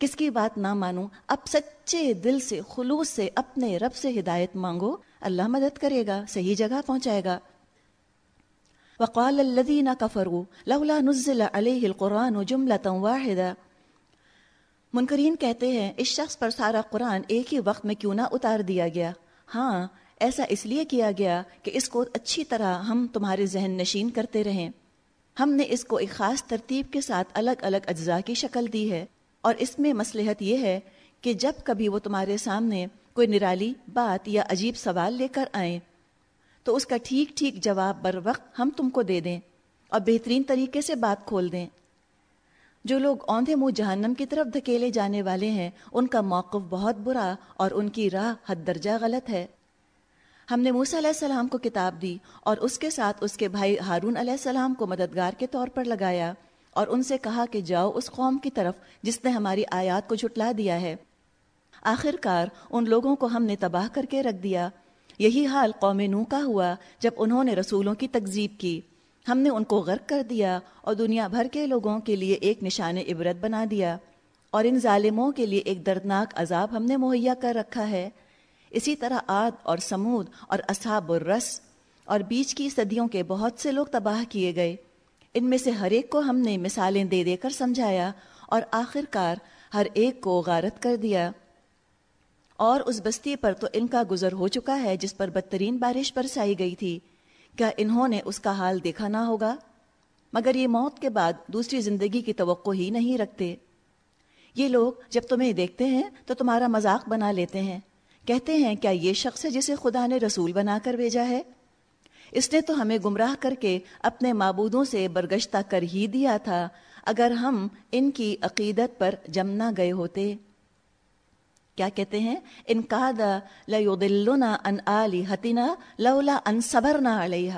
S1: کس کی بات نہ مانوں اب سچے دل سے، خلوص سے اپنے رب سے ہدایت مانگو، اللہ مدد کرے گا، صحیح جگہ پہنچائے گا۔ وقال الذين كفروا لولا نزل عليه القرآن جملة واحدة منکرین کہتے ہیں، اس شخص پر سارا قرآن ایک ہی وقت میں کیوں نہ اتار دیا گیا؟ ہاں ایسا اس لیے کیا گیا کہ اس کو اچھی طرح ہم تمہارے ذہن نشین کرتے رہیں۔ ہم نے اس کو ایک خاص ترتیب کے ساتھ الگ الگ اجزاء کی شکل دی ہے۔ اور اس میں مصلحت یہ ہے کہ جب کبھی وہ تمہارے سامنے کوئی نرالی بات یا عجیب سوال لے کر آئیں، تو اس کا ٹھیک ٹھیک جواب بر وقت ہم تم کو دے دیں اور بہترین طریقے سے بات کھول دیں۔ جو لوگ اوندھے منہ جہنم کی طرف دھکیلے جانے والے ہیں، ان کا موقف بہت برا اور ان کی راہ حد درجہ غلط ہے۔ ہم نے موسیٰ علیہ السلام کو کتاب دی اور اس کے ساتھ اس کے بھائی ہارون علیہ السلام کو مددگار کے طور پر لگایا۔ اور ان سے کہا کہ جاؤ اس قوم کی طرف جس نے ہماری آیات کو جھٹلا دیا ہے۔ آخر کار ان لوگوں کو ہم نے تباہ کر کے رکھ دیا۔ یہی حال قوم نو کا ہوا جب انہوں نے رسولوں کی تکزیب کی۔ ہم نے ان کو غرق کر دیا اور دنیا بھر کے لوگوں کے لیے ایک نشان عبرت بنا دیا۔ اور ان ظالموں کے لیے ایک دردناک عذاب ہم نے مہیا کر رکھا ہے۔ اسی طرح آد اور سمود اور اصحاب الرس اور بیچ کی صدیوں کے بہت سے لوگ تباہ کیے گئے۔ ان میں سے ہر ایک کو ہم نے مثالیں دے دے کر سمجھایا اور آخر کار ہر ایک کو غارت کر دیا۔ اور اس بستی پر تو ان کا گزر ہو چکا ہے جس پر بدترین بارش برسائی گئی تھی۔ کیا انہوں نے اس کا حال دیکھا نہ ہوگا؟ مگر یہ موت کے بعد دوسری زندگی کی توقع ہی نہیں رکھتے۔ یہ لوگ جب تمہیں دیکھتے ہیں تو تمہارا مذاق بنا لیتے ہیں۔ کہتے ہیں، کیا یہ شخص ہے جسے خدا نے رسول بنا کر بھیجا ہے؟ اس نے تو ہمیں گمراہ کر کے اپنے معبودوں سے برگشتہ کر ہی دیا تھا، اگر ہم ان کی عقیدت پر جمنا گئے ہوتے۔ کیا کہتے ہیں؟ ان کا لنا ان علی حتینا لولا ان صبر نہ علیہ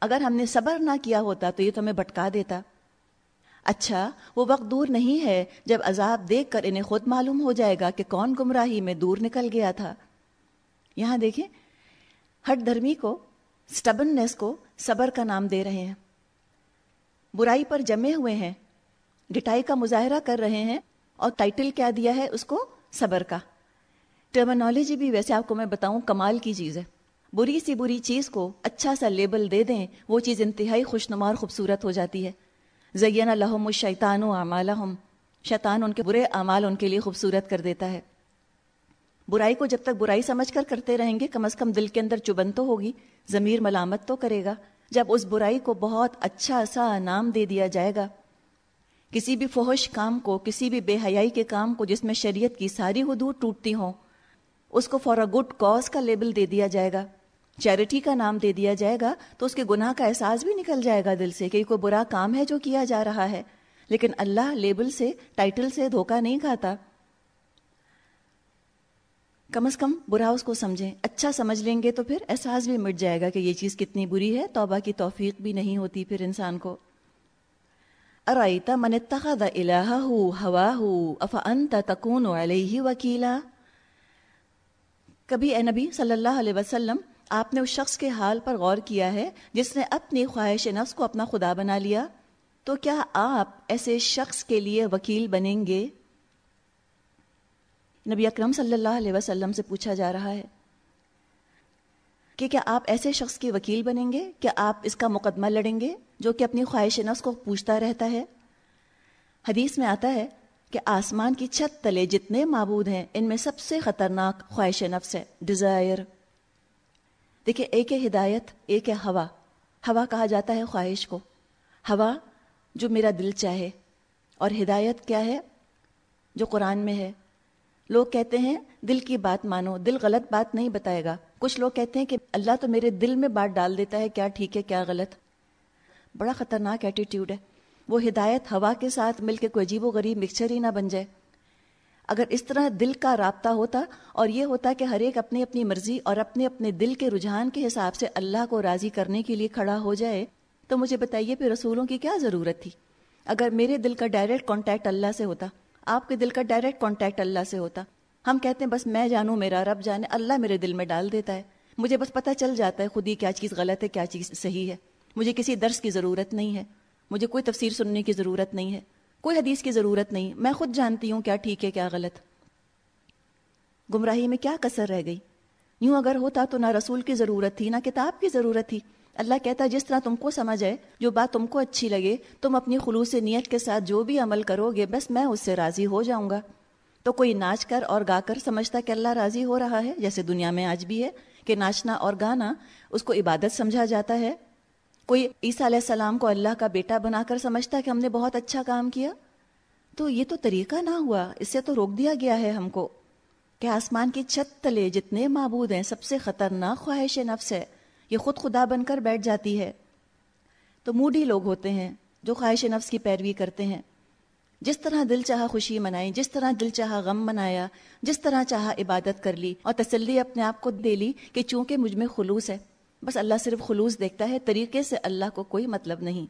S1: اگر ہم نے صبر نہ کیا ہوتا تو یہ تمہیں بھٹکا دیتا۔ اچھا وہ وقت دور نہیں ہے جب عذاب دیکھ کر انہیں خود معلوم ہو جائے گا کہ کون گمراہی میں دور نکل گیا تھا۔ یہاں دیکھیں ہٹ دھرمی کو سٹبنس کو صبر کا نام دے رہے ہیں۔ برائی پر جمے ہوئے ہیں، ڈٹائی کا مظاہرہ کر رہے ہیں اور ٹائٹل کیا دیا ہے اس کو صبر کا۔ ٹرمنالوجی بھی ویسے آپ کو میں بتاؤں کمال کی چیز ہے۔ بری سی بری چیز کو اچھا سا لیبل دے دیں، وہ چیز انتہائی خوش نما اور خوبصورت ہو جاتی ہے۔ زین الحم الشیطان و اعمالہم شیطان ان کے برے اعمال ان کے لیے خوبصورت کر دیتا ہے۔ برائی کو جب تک برائی سمجھ کر کرتے رہیں گے، کم از کم دل کے اندر چبن تو ہوگی، ضمیر ملامت تو کرے گا۔ جب اس برائی کو بہت اچھا سا نام دے دیا جائے گا، کسی بھی فوہش کام کو، کسی بھی بے حیائی کے کام کو جس میں شریعت کی ساری حدود ٹوٹتی ہوں، اس کو فار اے گڈ کاز کا لیبل دے دیا جائے گا۔ چیریٹی کا نام دے دیا جائے گا تو اس کے گناہ کا احساس بھی نکل جائے گا دل سے کہ کوئی برا کام ہے جو کیا جا رہا ہے۔ لیکن اللہ لیبل سے ٹائٹل سے دھوکہ نہیں کھاتا۔ کم از کم برا اس کو سمجھیں۔ اچھا سمجھ لیں گے تو پھر احساس بھی مٹ جائے گا کہ یہ چیز کتنی بری ہے۔ توبہ کی توفیق بھی نہیں ہوتی پھر انسان کو۔ ارائیت من اتخذ الہہ ہواہ افانت تکون علیہ وکیلا۔ کبھی اے نبی صلی اللہ علیہ وسلم، آپ نے اس شخص کے حال پر غور کیا ہے جس نے اپنی خواہش نفس کو اپنا خدا بنا لیا؟ تو کیا آپ ایسے شخص کے لیے وکیل بنیں گے؟ نبی اکرم صلی اللہ علیہ وسلم سے پوچھا جا رہا ہے کہ کیا آپ ایسے شخص کے وکیل بنیں گے؟ کیا آپ اس کا مقدمہ لڑیں گے جو کہ اپنی خواہش نفس کو پوچھتا رہتا ہے؟ حدیث میں آتا ہے کہ آسمان کی چھت تلے جتنے معبود ہیں، ان میں سب سے خطرناک خواہش نفس ہے ڈیزائر دیکھیں، ایک ہے ہدایت، ایک ہے ہوا. ہوا کہا جاتا ہے خواہش کو. ہوا جو میرا دل چاہے. اور ہدایت کیا ہے؟ جو قرآن میں ہے. لوگ کہتے ہیں دل کی بات مانو، دل غلط بات نہیں بتائے گا۔ کچھ لوگ کہتے ہیں کہ اللہ تو میرے دل میں بات ڈال دیتا ہے، کیا ٹھیک ہے، کیا غلط۔ بڑا خطرناک ایٹیٹیوڈ ہے۔ وہ ہدایت ہوا کے ساتھ مل کے کوئی عجیب و غریب مکسچر ہی نہ بن جائے۔ اگر اس طرح دل کا رابطہ ہوتا اور یہ ہوتا کہ ہر ایک اپنی اپنی مرضی اور اپنے اپنے دل کے رجحان کے حساب سے اللہ کو راضی کرنے کے لیے کھڑا ہو جائے، تو مجھے بتائیے پھر رسولوں کی کیا ضرورت تھی؟ اگر میرے دل کا ڈائریکٹ کانٹیکٹ اللہ سے ہوتا آپ کے دل کا ڈائریکٹ کانٹیکٹ اللہ سے ہوتا۔ ہم کہتے ہیں، بس میں جانوں، میرا رب جانے، اللہ میرے دل میں ڈال دیتا ہے۔ مجھے بس پتہ چل جاتا ہے خود ہی کیا چیز غلط ہے، کیا چیز صحیح ہے۔ مجھے کسی درس کی ضرورت نہیں ہے۔ مجھے کوئی تفسیر سننے کی ضرورت نہیں ہے۔ کوئی حدیث کی ضرورت نہیں۔ میں خود جانتی ہوں کیا ٹھیک ہے، کیا غلط۔ گمراہی میں کیا کثر رہ گئی۔ یوں اگر ہوتا تو نہ رسول کی ضرورت تھی، نہ کتاب کی ضرورت تھی۔ اللہ کہتا ہے، جس طرح تم کو سمجھ آئے، جو بات تم کو اچھی لگے، تم اپنی خلوص نیت کے ساتھ جو بھی عمل کرو گے، بس میں اس سے راضی ہو جاؤں گا۔ تو کوئی ناچ کر اور گا کر سمجھتا کہ اللہ راضی ہو رہا ہے، جیسے دنیا میں آج بھی ہے کہ ناچنا اور گانا، اس کو عبادت سمجھا جاتا ہے۔ کوئی عیسیٰ علیہ السلام کو اللہ کا بیٹا بنا کر سمجھتا کہ ہم نے بہت اچھا کام کیا۔ تو یہ تو طریقہ نہ ہوا، اس سے تو روک دیا گیا ہے ہم کو۔ کہ آسمان کی چھت تلے جتنے معبود ہیں، سب سے خطرناک خواہش نفس ہے۔ یہ خود خدا بن کر بیٹھ جاتی ہے۔ تو موڈی لوگ ہوتے ہیں جو خواہش نفس کی پیروی کرتے ہیں۔ جس طرح دل چاہا خوشی منائی، جس طرح دل چاہا غم منایا، جس طرح چاہا عبادت کر لی اور تسلی اپنے آپ کو دے لی کہ چونکہ مجھ میں خلوص ہے۔ بس اللہ صرف خلوص دیکھتا ہے، طریقے سے اللہ کو کوئی مطلب نہیں۔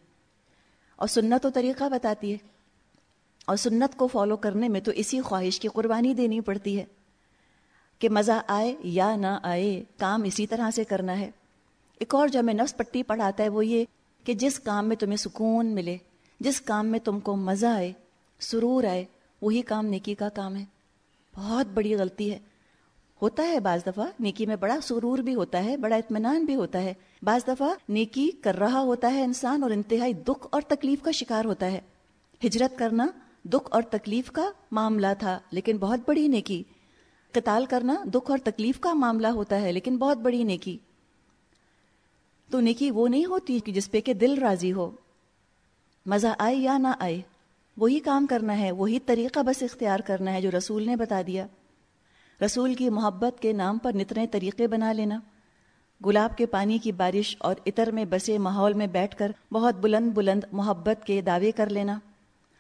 S1: اور سنت و طریقہ بتاتی ہے۔ اور سنت کو فالو کرنے میں تو اسی خواہش کی قربانی دینی پڑتی ہے کہ مزہ آئے یا نہ آئے، کام اسی طرح سے کرنا ہے۔ ایک اور جو ہمیں نفس پٹی پڑھاتا ہے وہ یہ کہ جس کام میں تمہیں سکون ملے، جس کام میں تم کو مزہ آئے، سرور آئے، وہی کام نیکی کا کام ہے۔ بہت بڑی غلطی ہے۔ ہوتا ہے بعض دفعہ نیکی میں بڑا سرور بھی ہوتا ہے، بڑا اطمینان بھی ہوتا ہے۔ بعض دفعہ نیکی کر رہا ہوتا ہے انسان اور انتہائی دکھ اور تکلیف کا شکار ہوتا ہے۔ ہجرت کرنا دکھ اور تکلیف کا معاملہ تھا، لیکن بہت بڑی نیکی۔ قتال کرنا دکھ اور تکلیف کا معاملہ ہوتا ہے، لیکن بہت بڑی نیکی۔ تو نیکی وہ نہیں ہوتی کہ جس پہ کہ دل راضی ہو۔ مزہ آئے یا نہ آئے، وہی کام کرنا ہے، وہی طریقہ بس اختیار کرنا ہے جو رسول نے بتا دیا۔ رسول کی محبت کے نام پر نتنے طریقے بنا لینا۔ گلاب کے پانی کی بارش اور عطر میں بسے ماحول میں بیٹھ کر بہت بلند بلند محبت کے دعوے کر لینا۔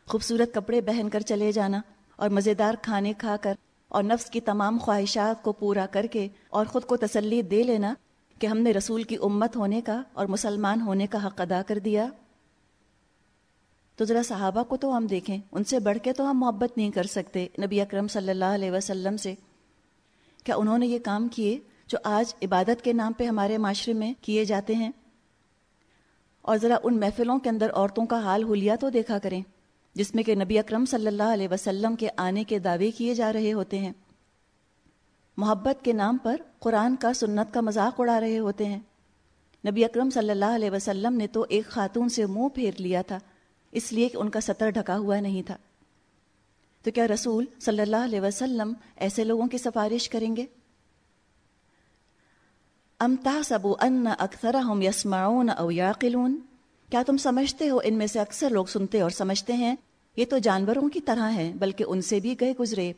S1: خوبصورت کپڑے پہن کر چلے جانا اور مزیدار کھانے کھا کر اور نفس کی تمام خواہشات کو پورا کر کے اور خود کو تسلی دے لینا۔ کہ ہم نے رسول کی امت ہونے کا اور مسلمان ہونے کا حق ادا کر دیا۔ تو ذرا صحابہ کو تو ہم دیکھیں، ان سے بڑھ کے تو ہم محبت نہیں کر سکتے نبی اکرم صلی اللہ علیہ وسلم سے۔ کیا انہوں نے یہ کام کیے جو آج عبادت کے نام پہ ہمارے معاشرے میں کیے جاتے ہیں؟ اور ذرا ان محفلوں کے اندر عورتوں کا حال حلیہ تو دیکھا کریں، جس میں کہ نبی اکرم صلی اللہ علیہ وسلم کے آنے کے دعوے کیے جا رہے ہوتے ہیں۔ محبت کے نام پر قرآن کا سنت کا مذاق اڑا رہے ہوتے ہیں۔ نبی اکرم صلی اللہ علیہ وسلم نے تو ایک خاتون سے منہ پھیر لیا تھا، اس لیے کہ ان کا سطر ڈھکا ہوا نہیں تھا۔ تو کیا رسول صلی اللہ علیہ وسلم ایسے لوگوں کی سفارش کریں گے؟ ام تحسبوا ان اکثرهم يسمعون او يعقلون کیا تم سمجھتے ہو ان میں سے اکثر لوگ سنتے اور سمجھتے ہیں؟ یہ تو جانوروں کی طرح ہیں، بلکہ ان سے بھی گئے گزرے۔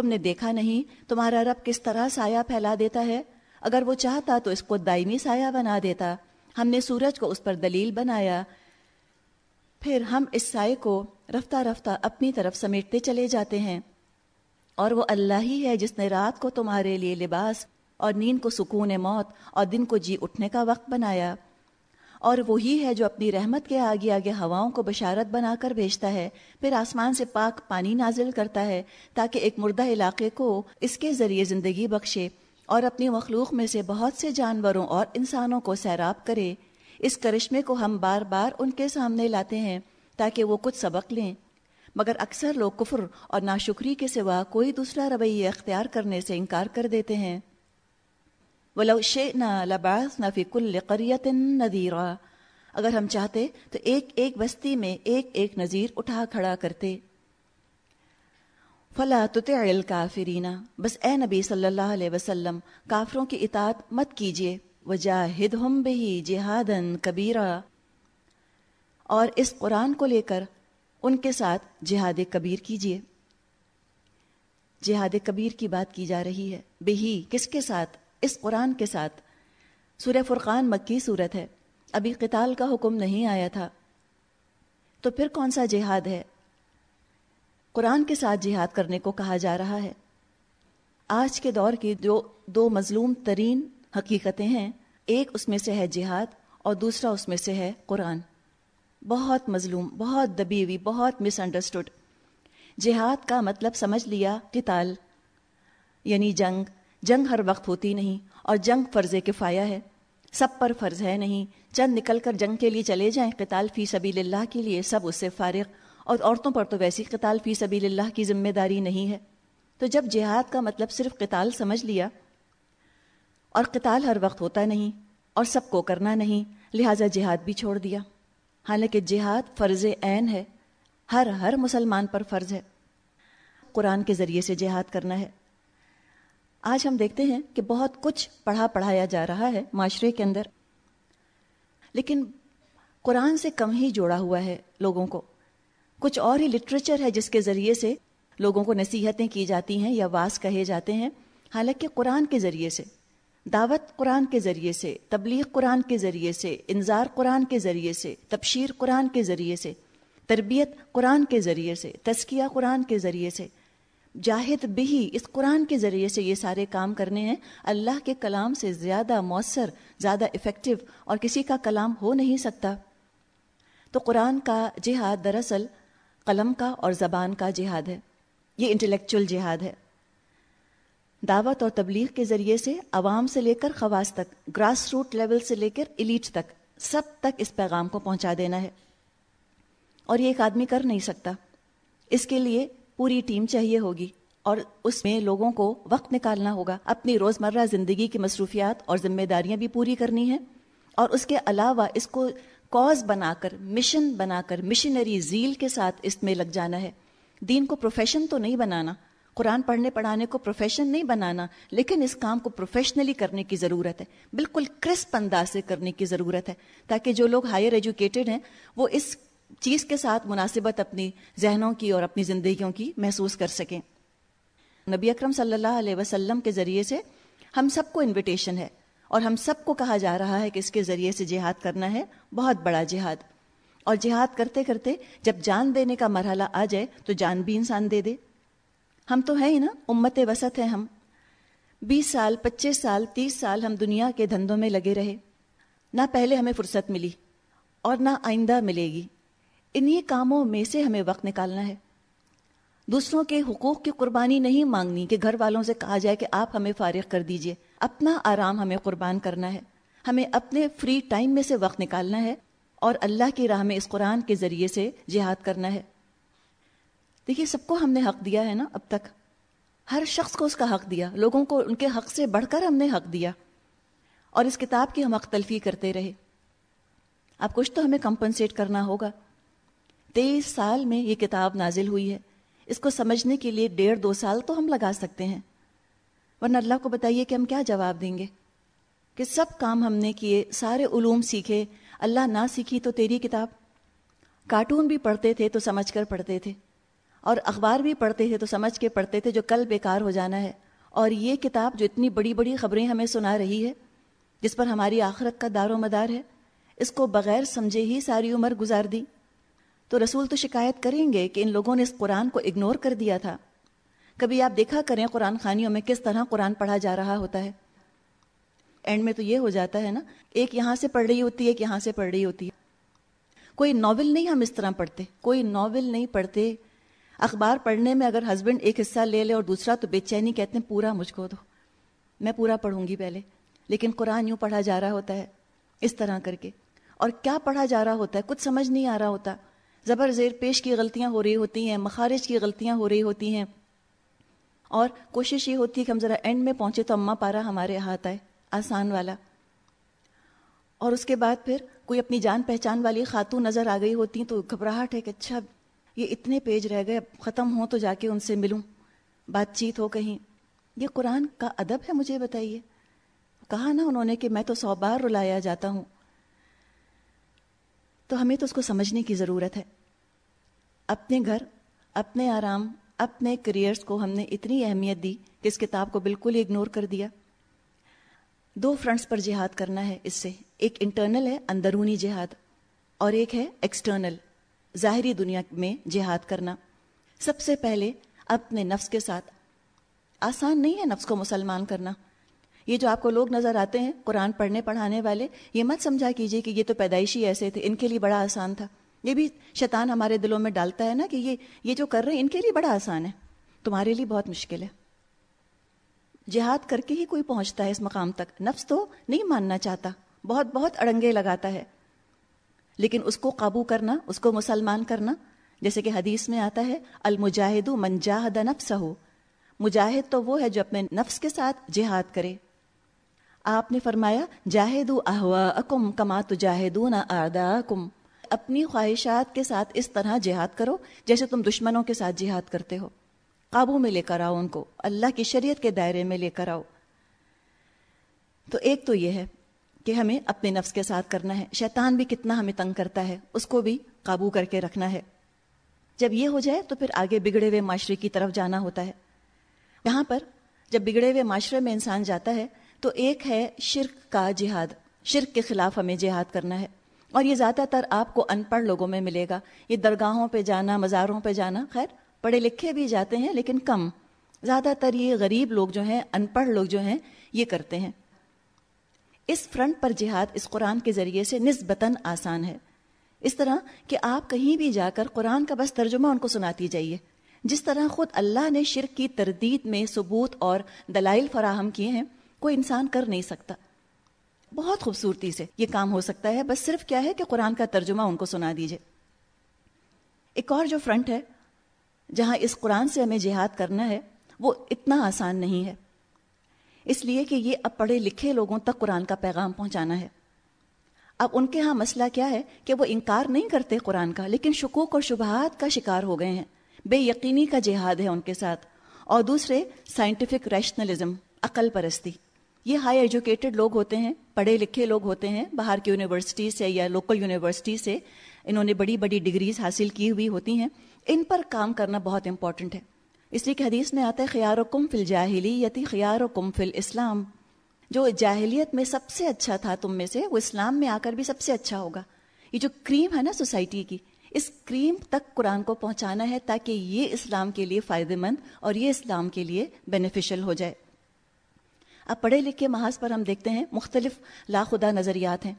S1: تم نے دیکھا نہیں، تمہارا رب کس طرح سایہ پھیلا دیتا ہے؟ اگر وہ چاہتا تو اس کو دائمی سایہ بنا دیتا۔ ہم نے سورج کو اس پر دلیل بنایا۔ پھر ہم اس سائے کو رفتہ رفتہ اپنی طرف سمیٹتے چلے جاتے ہیں۔ اور وہ اللہ ہی ہے جس نے رات کو تمہارے لیے لباس اور نیند کو سکون موت اور دن کو جی اٹھنے کا وقت بنایا۔ اور وہی ہے جو اپنی رحمت کے آگے آگے ہواؤں کو بشارت بنا کر بھیجتا ہے، پھر آسمان سے پاک پانی نازل کرتا ہے تاکہ ایک مردہ علاقے کو اس کے ذریعے زندگی بخشے اور اپنی مخلوق میں سے بہت سے جانوروں اور انسانوں کو سیراب کرے۔ اس کرشمے کو ہم بار بار ان کے سامنے لاتے ہیں تاکہ وہ کچھ سبق لیں۔ مگر اکثر لوگ کفر اور ناشکری کے سوا کوئی دوسرا رویہ اختیار کرنے سے انکار کر دیتے ہیں۔ ولو شئنا لبعثنا فی کل قریت نذیرا اگر ہم چاہتے تو ایک ایک بستی میں ایک ایک نذیر اٹھا کھڑا کرتے۔ فلا تطع الکافرین بس اے نبی صلی اللہ علیہ وسلم، کافروں کی اطاعت مت کیجیے۔ وجاہدہم بہی جہادا کبیرا۔ اور اس قرآن کو لے کر ان کے ساتھ جہاد کبیر کیجیے۔ جہاد کبیر کی بات کی جا رہی ہے۔ بہی، کس کے ساتھ؟ اس قرآن کے ساتھ۔ سورہ فرقان مکی صورت ہے۔ ابھی قتال کا حکم نہیں آیا تھا۔ تو پھر کون سا جہاد ہے؟ قرآن کے ساتھ جہاد کرنے کو کہا جا رہا ہے۔ آج کے دور کی جو دو مظلوم ترین حقیقتیں ہیں۔ ایک اس میں سے ہے جہاد اور دوسرا اس میں سے ہے قرآن۔ بہت مظلوم، بہت دبی ہوئی بہت مس انڈرسٹوڈ۔ جہاد کا مطلب سمجھ لیا قتال یعنی جنگ۔ جنگ ہر وقت ہوتی نہیں اور جنگ فرض کفایا ہے۔ سب پر فرض ہے نہیں۔ چند نکل کر جنگ کے لیے چلے جائیں، قتال فی سبیل اللہ کے لیے سب اس سے فارغ۔ اور عورتوں پر تو ویسی قتال فی سبیل اللہ کی ذمہ داری نہیں ہے۔ تو جب جہاد کا مطلب صرف قتال سمجھ لیا اور قتال ہر وقت ہوتا نہیں اور سب کو کرنا نہیں، لہٰذا جہاد بھی چھوڑ دیا۔ حالانکہ جہاد فرض عین ہے۔ ہر ہر مسلمان پر فرض ہے۔ قرآن کے ذریعے سے جہاد کرنا ہے۔ آج ہم دیکھتے ہیں کہ بہت کچھ پڑھا پڑھایا جا رہا ہے معاشرے کے اندر۔ لیکن قرآن سے کم ہی جوڑا ہوا ہے لوگوں کو۔ کچھ اور ہی لٹریچر ہے جس کے ذریعے سے لوگوں کو نصیحتیں کی جاتی ہیں یا واس کہے جاتے ہیں۔ حالانکہ قرآن کے ذریعے سے، دعوت قرآن کے ذریعے سے، تبلیغ قرآن کے ذریعے سے انظار قرآن کے ذریعے سے، تبشیر قرآن کے ذریعے سے، تربیت قرآن کے ذریعے سے، تزکیہ قرآن کے ذریعے سے جاہد بھی اس قرآن کے ذریعے سے یہ سارے کام کرنے ہیں۔ اللہ کے کلام سے زیادہ مؤثر، زیادہ افیکٹو اور کسی کا کلام ہو نہیں سکتا۔ تو قرآن کا جہاد دراصل قلم کا اور زبان کا جہاد ہے۔ یہ انٹلیکچل جہاد ہے۔ دعوت اور تبلیغ کے ذریعے سے عوام سے لے کر خواص تک گراس روٹ لیول سے لے کر ایلیٹ تک، سب تک اس پیغام کو پہنچا دینا ہے۔ اور یہ ایک آدمی کر نہیں سکتا۔ اس کے لیے پوری ٹیم چاہیے ہوگی اور اس میں لوگوں کو وقت نکالنا ہوگا۔ اپنی روزمرہ زندگی کی مصروفیات اور ذمہ داریاں بھی پوری کرنی ہیں۔ اور اس کے علاوہ اس کو کوز بنا کر، مشن بنا کر مشنری زیل کے ساتھ اس میں لگ جانا ہے۔ دین کو پروفیشن تو نہیں بنانا، قرآن پڑھنے پڑھانے کو پروفیشن نہیں بنانا، لیکن اس کام کو پروفیشنلی کرنے کی ضرورت ہے۔ بالکل کرسپ انداز سے کرنے کی ضرورت ہے، تاکہ جو لوگ ہائر ایجوکیٹڈ ہیں، وہ اس چیز کے ساتھ مناسبت اپنی ذہنوں کی اور اپنی زندگیوں کی محسوس کر سکیں۔ نبی اکرم صلی اللہ علیہ وسلم کے ذریعے سے ہم سب کو انویٹیشن ہے اور ہم سب کو کہا جا رہا ہے کہ اس کے ذریعے سے جہاد کرنا ہے، بہت بڑا جہاد۔ اور جہاد کرتے کرتے جب جان دینے کا مرحلہ آ جائے تو جان بھی انسان دے دے۔ ہم تو ہیں ہی نا، امت وسط ہیں ہم۔ بیس سال، پچیس سال، تیس سال ہم دنیا کے دھندوں میں لگے رہے۔ نہ پہلے ہمیں فرصت ملی اور نہ آئندہ ملے گی۔ انہی کاموں میں سے ہمیں وقت نکالنا ہے۔ دوسروں کے حقوق کی قربانی نہیں مانگنی کہ گھر والوں سے کہا جائے کہ آپ ہمیں فارغ کر دیجیے۔ اپنا آرام ہمیں قربان کرنا ہے۔ ہمیں اپنے فری ٹائم میں سے وقت نکالنا ہے اور اللہ کی راہ میں اس قرآن کے ذریعے سے جہاد کرنا ہے۔ دیکھیے، سب کو ہم نے حق دیا ہے نا اب تک۔ ہر شخص کو اس کا حق دیا۔ لوگوں کو ان کے حق سے بڑھ کر ہم نے حق دیا۔ اور اس کتاب کی ہم حق تلفی کرتے رہے۔ اب کچھ تو ہمیں کمپنسیٹ کرنا ہوگا۔ تیئیس سال میں یہ کتاب نازل ہوئی ہے۔ اس کو سمجھنے کے لیے ڈیڑھ دو سال تو ہم لگا سکتے ہیں۔ ورنہ اللہ کو بتائیے کہ ہم کیا جواب دیں گے؟ کہ سب کام ہم نے کیے، سارے علوم سیکھے، اللہ نہ سیکھی تو تیری کتاب؟ کارٹون بھی پڑھتے تھے تو سمجھ کر پڑھتے تھے۔ اور اخبار بھی پڑھتے تھے تو سمجھ کے پڑھتے تھے جو کل بیکار ہو جانا ہے۔ اور یہ کتاب جو اتنی بڑی بڑی خبریں ہمیں سنا رہی ہے، جس پر ہماری آخرت کا دار و مدار ہے، اس کو بغیر سمجھے ہی ساری عمر گزار دی۔ تو رسول تو شکایت کریں گے کہ ان لوگوں نے اس قرآن کو اگنور کر دیا تھا۔ کبھی آپ دیکھا کریں قرآن خانیوں میں کس طرح قرآن پڑھا جا رہا ہوتا ہے۔ اینڈ میں تو یہ ہو جاتا ہے نا، ایک یہاں سے پڑھ رہی ہوتی ہے، ایک یہاں سے پڑھ رہی ہوتی ہے۔ کوئی ناول نہیں ہم اس طرح پڑھتے، کوئی ناول نہیں پڑھتے۔ اخبار پڑھنے میں اگر ہسبینڈ ایک حصہ لے لے اور دوسرا تو بے چینی کہتے ہیں، پورا مجھ کو دو۔ میں پورا پڑھوں گی پہلے۔ لیکن قرآن یوں پڑھا جا رہا ہوتا ہے، اس طرح کر کے۔ اور کیا پڑھا جا رہا ہوتا ہے؟ کچھ سمجھ نہیں آ رہا ہوتا۔ زبر زیر پیش کی غلطیاں ہو رہی ہوتی ہیں، مخارج کی غلطیاں ہو رہی ہوتی ہیں۔ اور کوشش یہ ہوتی ہے کہ ہم ذرا اینڈ میں پہنچے تو اما پارا ہمارے ہاتھ آئے، آسان والا۔ اور اس کے بعد پھر کوئی اپنی جان پہچان والی خاتون نظر آ گئی ہوتی تو گھبراہٹ ہے کہ اچھا یہ اتنے پیج رہ گئے، ختم ہو تو جا کے ان سے ملوں۔ بات چیت ہو کہیں۔ یہ قرآن کا ادب ہے مجھے بتائیے۔ کہا نا انہوں نے کہ میں تو سو بار رلایا جاتا ہوں۔ تو ہمیں تو اس کو سمجھنے کی ضرورت ہے۔ اپنے گھر، اپنے آرام، اپنے کریئرس کو ہم نے اتنی اہمیت دی کہ اس کتاب کو بالکل ہی اگنور کر دیا۔ دو فرنٹس پر جہاد کرنا ہے اس سے۔ ایک انٹرنل ہے، اندرونی جہاد، اور ایک ہے ایکسٹرنل ظاہری دنیا میں جہاد کرنا۔ سب سے پہلے اپنے نفس کے ساتھ۔ آسان نہیں ہے نفس کو مسلمان کرنا۔ یہ جو آپ کو لوگ نظر آتے ہیں، قرآن پڑھنے پڑھانے والے، یہ مت سمجھا کیجیے کہ یہ تو پیدائشی ایسے تھے، ان کے لیے بڑا آسان تھا۔ یہ بھی شیطان ہمارے دلوں میں ڈالتا ہے نا کہ یہ یہ جو کر رہے ہیں، ان کے لیے بڑا آسان ہے۔ تمہارے لیے بہت مشکل ہے۔ جہاد کر کے ہی کوئی پہنچتا ہے اس مقام تک۔ نفس تو نہیں ماننا چاہتا۔ بہت بہت اڑنگے لگاتا ہے۔ لیکن اس کو قابو کرنا، اس کو مسلمان کرنا، جیسے کہ حدیث میں آتا ہے المجاہد من جاہد نفس ہو مجاہد تو وہ ہے جو اپنے نفس کے ساتھ جہاد کرے۔ آپ نے فرمایا جاہد احوا اکم کما تو جاہدون کم اپنی خواہشات کے ساتھ اس طرح جہاد کرو جیسے تم دشمنوں کے ساتھ جہاد کرتے ہو۔ قابو میں لے کر آؤ ان کو، اللہ کی شریعت کے دائرے میں لے کر آؤ۔ تو ایک تو یہ ہے کہ ہمیں اپنے نفس کے ساتھ کرنا ہے۔ شیطان بھی کتنا ہمیں تنگ کرتا ہے، اس کو بھی قابو کر کے رکھنا ہے۔ جب یہ ہو جائے تو پھر آگے بگڑے ہوئے معاشرے کی طرف جانا ہوتا ہے۔ یہاں پر جب بگڑے ہوئے معاشرے میں انسان جاتا ہے تو ایک ہے شرک کا جہاد۔ شرک کے خلاف ہمیں جہاد کرنا ہے۔ اور یہ زیادہ تر آپ کو ان پڑھ لوگوں میں ملے گا۔ یہ درگاہوں پہ جانا، مزاروں پہ جانا، خیر، پڑھے لکھے بھی جاتے ہیں لیکن کم۔ زیادہ تر یہ غریب لوگ جو ہیں ان پڑھ لوگ جو ہیں، یہ کرتے ہیں۔ اس فرنٹ پر جہاد اس قرآن کے ذریعے سے نسبتاً آسان ہے۔ اس طرح کہ آپ کہیں بھی جا کر قرآن کا بس ترجمہ ان کو سناتی جائیے۔ جس طرح خود اللہ نے شرک کی تردید میں ثبوت اور دلائل فراہم کیے ہیں، کوئی انسان کر نہیں سکتا۔ بہت خوبصورتی سے یہ کام ہو سکتا ہے۔ بس صرف کیا ہے کہ قرآن کا ترجمہ ان کو سنا دیجیے ایک اور جو فرنٹ ہے، جہاں اس قرآن سے ہمیں جہاد کرنا ہے، وہ اتنا آسان نہیں ہے۔ اس لیے کہ یہ اب پڑھے لکھے لوگوں تک قرآن کا پیغام پہنچانا ہے۔ اب ان کے ہاں مسئلہ کیا ہے کہ وہ انکار نہیں کرتے قرآن کا، لیکن شکوک اور شبہات کا شکار ہو گئے ہیں۔ بے یقینی کا جہاد ہے ان کے ساتھ۔ اور دوسرے سائنٹیفک ریشنلزم عقل پرستی۔ یہ ہائی ایجوکیٹڈ لوگ ہوتے ہیں، پڑھے لکھے لوگ ہوتے ہیں، باہر کی یونیورسٹی سے یا لوکل یونیورسٹی سے انہوں نے بڑی بڑی ڈگریز حاصل کی ہوئی ہوتی ہیں۔ ان پر کام کرنا بہت امپورٹنٹ ہے۔ اس لیے کہ حدیث میں آتا ہے خیار و کم فل جاہلی یتی خیار و کم فل اسلام جو جاہلیت میں سب سے اچھا تھا تم میں سے، وہ اسلام میں آ کر بھی سب سے اچھا ہوگا۔ یہ جو کریم ہے نا سوسائٹی کی، اس کریم تک قرآن کو پہنچانا ہے تاکہ یہ اسلام کے لیے فائدہ مند اور یہ اسلام کے لیے بینیفیشل ہو جائے۔ اب پڑھے لکھے محاذ پر ہم دیکھتے ہیں مختلف لاخدا نظریات ہیں۔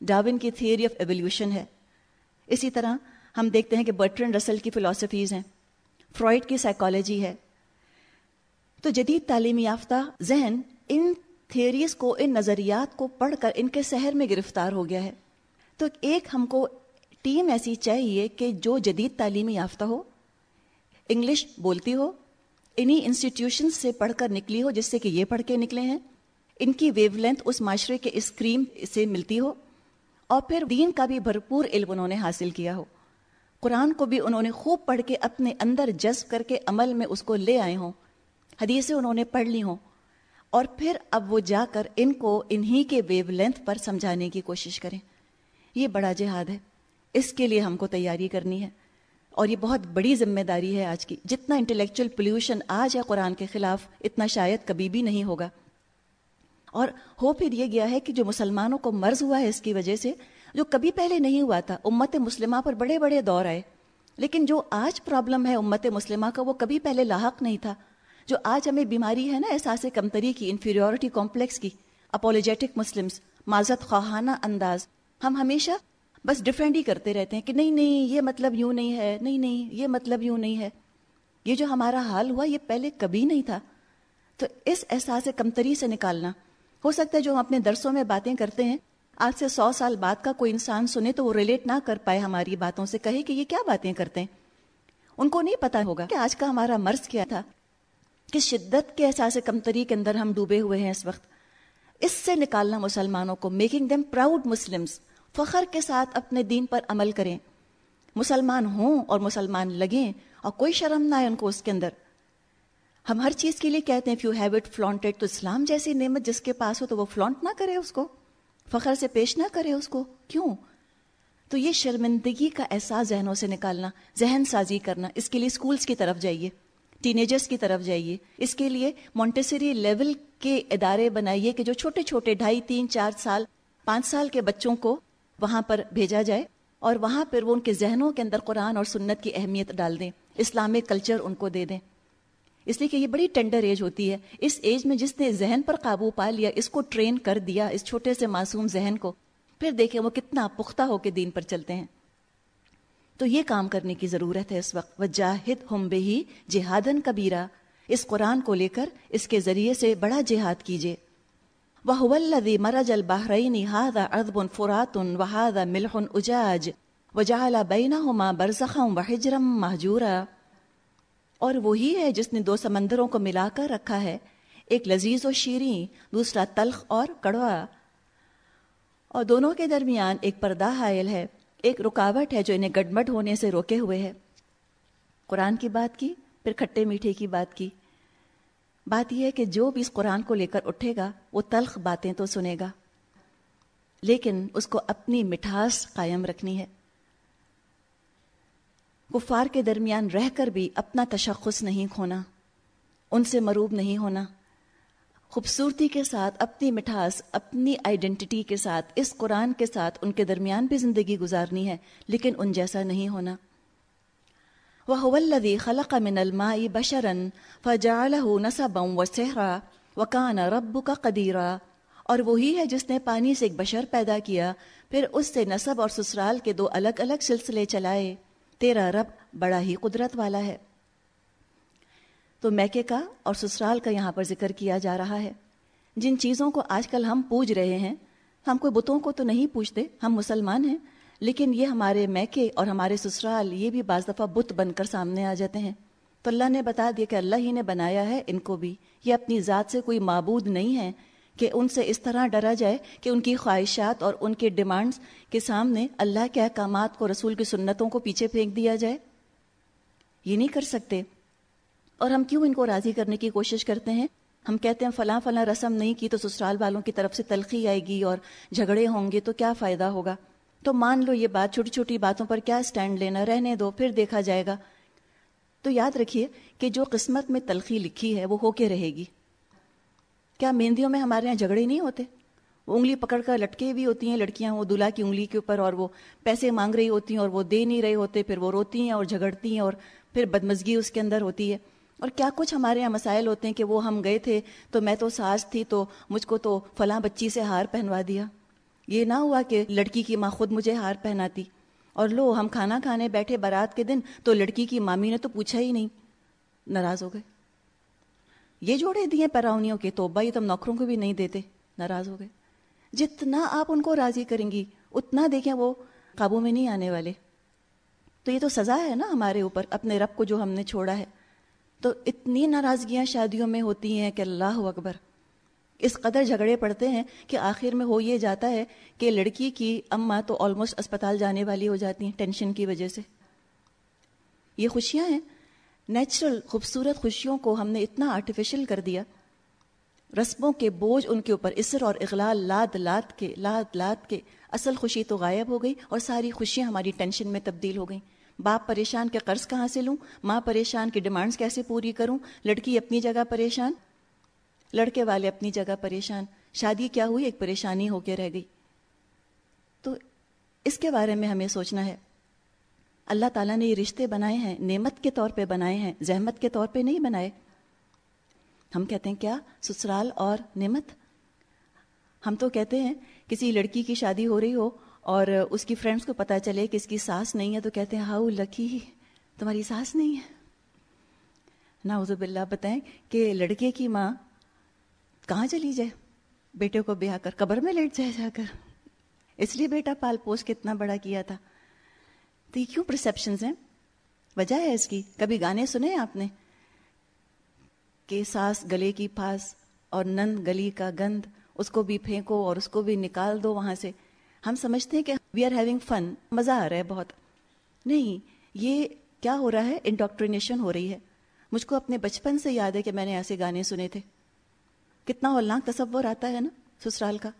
S1: ڈاون کی تھیوری آف ایولیوشن ہے۔ اسی طرح ہم دیکھتے ہیں کہ برٹرن رسل کی فلاسفیز ہیں۔ فرائڈ کی سائیکالوجی ہے۔ تو جدید تعلیمی یافتہ ذہن ان تھیوریز کو، ان نظریات کو پڑھ کر ان کے شہر میں گرفتار ہو گیا ہے۔ تو ایک ہم کو ٹیم ایسی چاہیے کہ جو جدید تعلیمی یافتہ ہو، انگلش بولتی ہو انہی انسٹیٹیوشن سے پڑھ کر نکلی ہو جس سے کہ یہ پڑھ کے نکلے ہیں؟ ان کی ویو لینتھ اس معاشرے کے اسکریم سے ملتی ہو؟ اور پھر دین کا بھی بھرپور علم انہوں نے حاصل کیا ہو؟ قرآن کو بھی انہوں نے خوب پڑھ کے اپنے اندر جذب کر کے عمل میں اس کو لے آئے ہوں۔ حدیثیں انہوں نے پڑھ لی ہوں۔ اور پھر اب وہ جا کر ان کو انہی کے ویو لینتھ پر سمجھانے کی کوشش کریں۔ یہ بڑا جہاد ہے۔ اس کے لیے ہم کو تیاری کرنی ہے۔ اور یہ بہت بڑی ذمہ داری ہے آج کی۔ جتنا انٹلیکچل پولیوشن آج ہے قرآن کے خلاف، اتنا شاید کبھی بھی نہیں ہوگا۔ اور ہو پھر یہ گیا ہے کہ جو مسلمانوں کو مرض ہوا ہے اس کی وجہ سے، جو کبھی پہلے نہیں ہوا تھا، امت مسلمہ پر بڑے بڑے دور آئے۔ لیکن جو آج پرابلم ہے امت مسلمہ کا، وہ کبھی پہلے لاحق نہیں تھا۔ جو آج ہمیں بیماری ہے نا، احساس کمتری کی انفیریورٹی کمپلیکس کی اپولوجیٹک مسلمس معذت خواہانہ انداز۔ ہم ہمیشہ بس ڈفرینٹ ہی کرتے رہتے ہیں کہ نہیں نہیں، یہ مطلب یوں نہیں ہے، نہیں نہیں، یہ مطلب یوں نہیں ہے۔ یہ جو ہمارا حال ہوا، یہ پہلے کبھی نہیں تھا۔ تو اس احساس کمتری سے نکالنا۔ ہو سکتا ہے جو ہم اپنے درسوں میں باتیں کرتے ہیں، آج سے سو سال بعد کا کوئی انسان سنے تو وہ ریلیٹ نہ کر پائے ہماری باتوں سے، کہے کہ یہ کیا باتیں کرتے ہیں۔ ان کو نہیں پتا ہوگا کہ آج کا ہمارا مرض کیا تھا۔ کس شدت کے احساس کمتری کے اندر ہم ڈوبے ہوئے ہیں اس وقت۔ اس سے نکالنا مسلمانوں کو میکنگ دیم پراؤڈ مسلمس فخر کے ساتھ اپنے دین پر عمل کریں۔ مسلمان ہوں اور مسلمان لگیں اور کوئی شرم نہ ہے ان کو اس کے اندر۔ ہم ہر چیز کے لیے کہتے ہیں یو ہیو اٹ فلانٹیڈ تو اسلام جیسی نعمت جس کے پاس ہو تو وہ فلانٹ نہ کرے اس کو۔ فخر سے پیش نہ کرے اس کو۔ کیوں؟ تو یہ شرمندگی کا احساس ذہنوں سے نکالنا، ذہن سازی کرنا۔ اس کے لیے اسکولس کی طرف جائیے ٹینیجرس کی طرف جائیے۔ اس کے لیے مونٹیسری لیول کے ادارے بنائیے کہ جو چھوٹے چھوٹے، ڈھائی، تین، چار سال، پانچ سال کے بچوں کو وہاں پر بھیجا جائے اور وہاں پر وہ ان کے ذہنوں کے اندر قرآن اور سنت کی اہمیت ڈال دیں، اسلامک کلچر ان کو دے دیں۔ اس لیے کہ یہ بڑی ٹینڈر ایج ہوتی ہے۔ اس ایج میں جس نے ذہن پر قابو پا لیا، اس کو ٹرین کر دیا، اس چھوٹے سے معصوم ذہن کو، پھر دیکھیں وہ کتنا پختہ ہو کے دین پر چلتے ہیں۔ تو یہ کام کرنے کی ضرورت ہے اس وقت۔ وہ جاہد ہم بہی جہادن کبیرا اس قرآن کو لے کر اس کے ذریعے سے بڑا جہاد کیجیے وہ الذي مرج البحرين هذا عذب فرات وهذا ملح اجاج وجعل بينهما برزخا وحجرا مهجورا۔ اور وہی ہے جس نے دو سمندروں کو ملا کر رکھا ہے، ایک لذیذ و شیریں، دوسرا تلخ اور کڑوا۔ اور دونوں کے درمیان ایک پردہ حائل ہے، ایک رکاوٹ ہے جو انہیں گڈمٹ ہونے سے روکے ہوئے ہے۔ قرآن کی بات کی، پھر کھٹے میٹھے کی بات کی۔ بات یہ ہے کہ جو بھی اس قرآن کو لے کر اٹھے گا، وہ تلخ باتیں تو سنے گا۔ لیکن اس کو اپنی مٹھاس قائم رکھنی ہے۔ کفار کے درمیان رہ کر بھی اپنا تشخص نہیں کھونا، ان سے مروب نہیں ہونا۔ خوبصورتی کے ساتھ اپنی مٹھاس، اپنی آئیڈینٹی کے ساتھ، اس قرآن کے ساتھ ان کے درمیان بھی زندگی گزارنی ہے، لیکن ان جیسا نہیں ہونا۔ وہ الذي خلق من الماء بشرا فجعله نسبا وسحرا وكان ربك قديرا۔ اور وہی ہے جس نے پانی سے ایک بشر پیدا کیا، پھر اس سے نصب اور سسرال کے دو الگ الگ سلسلے چلائے۔ تیرا رب بڑا ہی قدرت والا ہے۔ تو میکے کا اور سسرال کا یہاں پر ذکر کیا جا رہا ہے۔ جن چیزوں کو آج کل ہم پوج رہے ہیں، ہم کوئی بتوں کو تو نہیں پوچھتے ہم مسلمان ہیں۔ لیکن یہ ہمارے میکے اور ہمارے سسرال یہ بھی بعض دفعہ بت بن کر سامنے آ جاتے ہیں۔ تو اللہ نے بتا دیا کہ اللہ ہی نے بنایا ہے ان کو بھی۔ یہ اپنی ذات سے کوئی معبود نہیں ہے کہ ان سے اس طرح ڈرا جائے کہ ان کی خواہشات اور ان کے ڈیمانڈس کے سامنے اللہ کے احکامات کو رسول کی سنتوں کو پیچھے پھینک دیا جائے۔ یہ نہیں کر سکتے۔ اور ہم کیوں ان کو راضی کرنے کی کوشش کرتے ہیں؟ ہم کہتے ہیں فلاں فلاں رسم نہیں کی تو سسرال والوں کی طرف سے تلخی آئے گی اور جھگڑے ہوں گے تو کیا فائدہ ہوگا؟ تو مان لو یہ بات چھوٹی چھوٹی باتوں پر کیا اسٹینڈ لینا، رہنے دو، پھر دیکھا جائے گا۔ تو یاد رکھیے کہ جو قسمت میں تلخی لکھی ہے وہ ہو کے رہے گی۔ کیا مہندیوں میں ہمارے یہاں جھگڑے نہیں ہوتے؟ انگلی پکڑ کر لٹکے بھی ہوتی ہیں لڑکیاں، وہ دلہا کی انگلی کے اوپر اور وہ پیسے مانگ رہی ہوتی ہیں اور وہ دے نہیں رہے ہوتے، پھر وہ روتی ہیں اور جھگڑتی ہیں اور پھر بدمزگی اس کے اندر ہوتی ہے۔ اور کیا کچھ ہمارے یہاں مسائل ہوتے ہیں کہ وہ ہم گئے تھے تو میں تو ساز تھی تو مجھ کو تو فلاں بچی سے ہار پہنوا دیا۔ یہ نہ ہوا کہ لڑکی کی ماں خود مجھے ہار پہناتی۔ اور لو، ہم کھانا کھانے بیٹھے بارات کے دن تو لڑکی کی مامی نے تو پوچھا ہی نہیں۔ ناراض ہو گئے۔ یہ جوڑے دیے پیراؤنیوں کے تو بھائی تم نوکروں کو بھی نہیں دیتے۔ ناراض ہو گئے۔ جتنا آپ ان کو راضی کریں گی، اتنا دیکھیں وہ قابو میں نہیں آنے والے۔ تو یہ تو سزا ہے نا ہمارے اوپر، اپنے رب کو جو ہم نے چھوڑا ہے۔ تو اتنی ناراضگیاں شادیوں میں ہوتی ہیں کہ اللہ اکبر۔ اس قدر جھگڑے پڑتے ہیں کہ آخر میں ہو یہ جاتا ہے کہ لڑکی کی اماں تو آلموسٹ اسپتال جانے والی ہو جاتی ہیں ٹینشن کی وجہ سے۔ یہ خوشیاں ہیں۔ نیچرل خوبصورت خوشیوں کو ہم نے اتنا آرٹیفیشل کر دیا۔ رسموں کے بوجھ ان کے اوپر اسر اور اغلال، لاد لاد کے، لاد لاد کے۔ اصل خوشی تو غائب ہو گئی اور ساری خوشیاں ہماری ٹینشن میں تبدیل ہو گئیں۔ باپ پریشان کے قرض کہاں سے لوں؟ ماں پریشان کی ڈیمانڈس کیسے پوری کروں؟ لڑکی اپنی جگہ پریشان۔ لڑکے والے اپنی جگہ پریشان، شادی کیا ہوئی؟ ایک پریشانی ہو کے رہ گئی۔ تو اس کے بارے میں ہمیں سوچنا ہے۔ اللہ تعالیٰ نے یہ رشتے بنائے ہیں، نعمت کے طور پہ بنائے ہیں، زحمت کے طور پہ نہیں بنائے۔ ہم کہتے ہیں کیا؟ سسرال اور نعمت۔ ہم تو کہتے ہیں، کسی لڑکی کی شادی ہو رہی ہو اور اس کی فرینڈس کو پتہ چلے کہ اس کی ساس نہیں ہے تو کہتے ہیں، ہاؤ لکی، تمہاری ساس نہیں ہے۔ ناوزب اللہ بتائیں کہ لڑکے کی ماں کہاں چلی جائے؟ بیٹے کو بیاہ کر قبر میں لیٹ جائے جا کر۔ اس لیے بیٹا پال پوس کتنا بڑا کیا تھا۔ تو یہ کیوں پرسپشنز ہیں؟ وجہ ہے اس کی۔ کبھی گانے سنے آپ نے؟ کہ ساس گلے کی پھاس اور نند گلی کا گند، اس کو بھی پھینکو اور اس کو بھی نکال دو وہاں سے۔ ہم سمجھتے ہیں کہ وی آر ہیونگ فن مزہ آ رہا ہے بہت۔ نہیں، یہ کیا ہو رہا ہے؟ انڈاکٹرینیشن ہو رہی ہے۔ مجھ کو اپنے بچپن سے یاد ہے کہ میں نے ایسے گانے سنے تھے۔ کتنا ہولناک تصور آتا ہے نا سسرال کا۔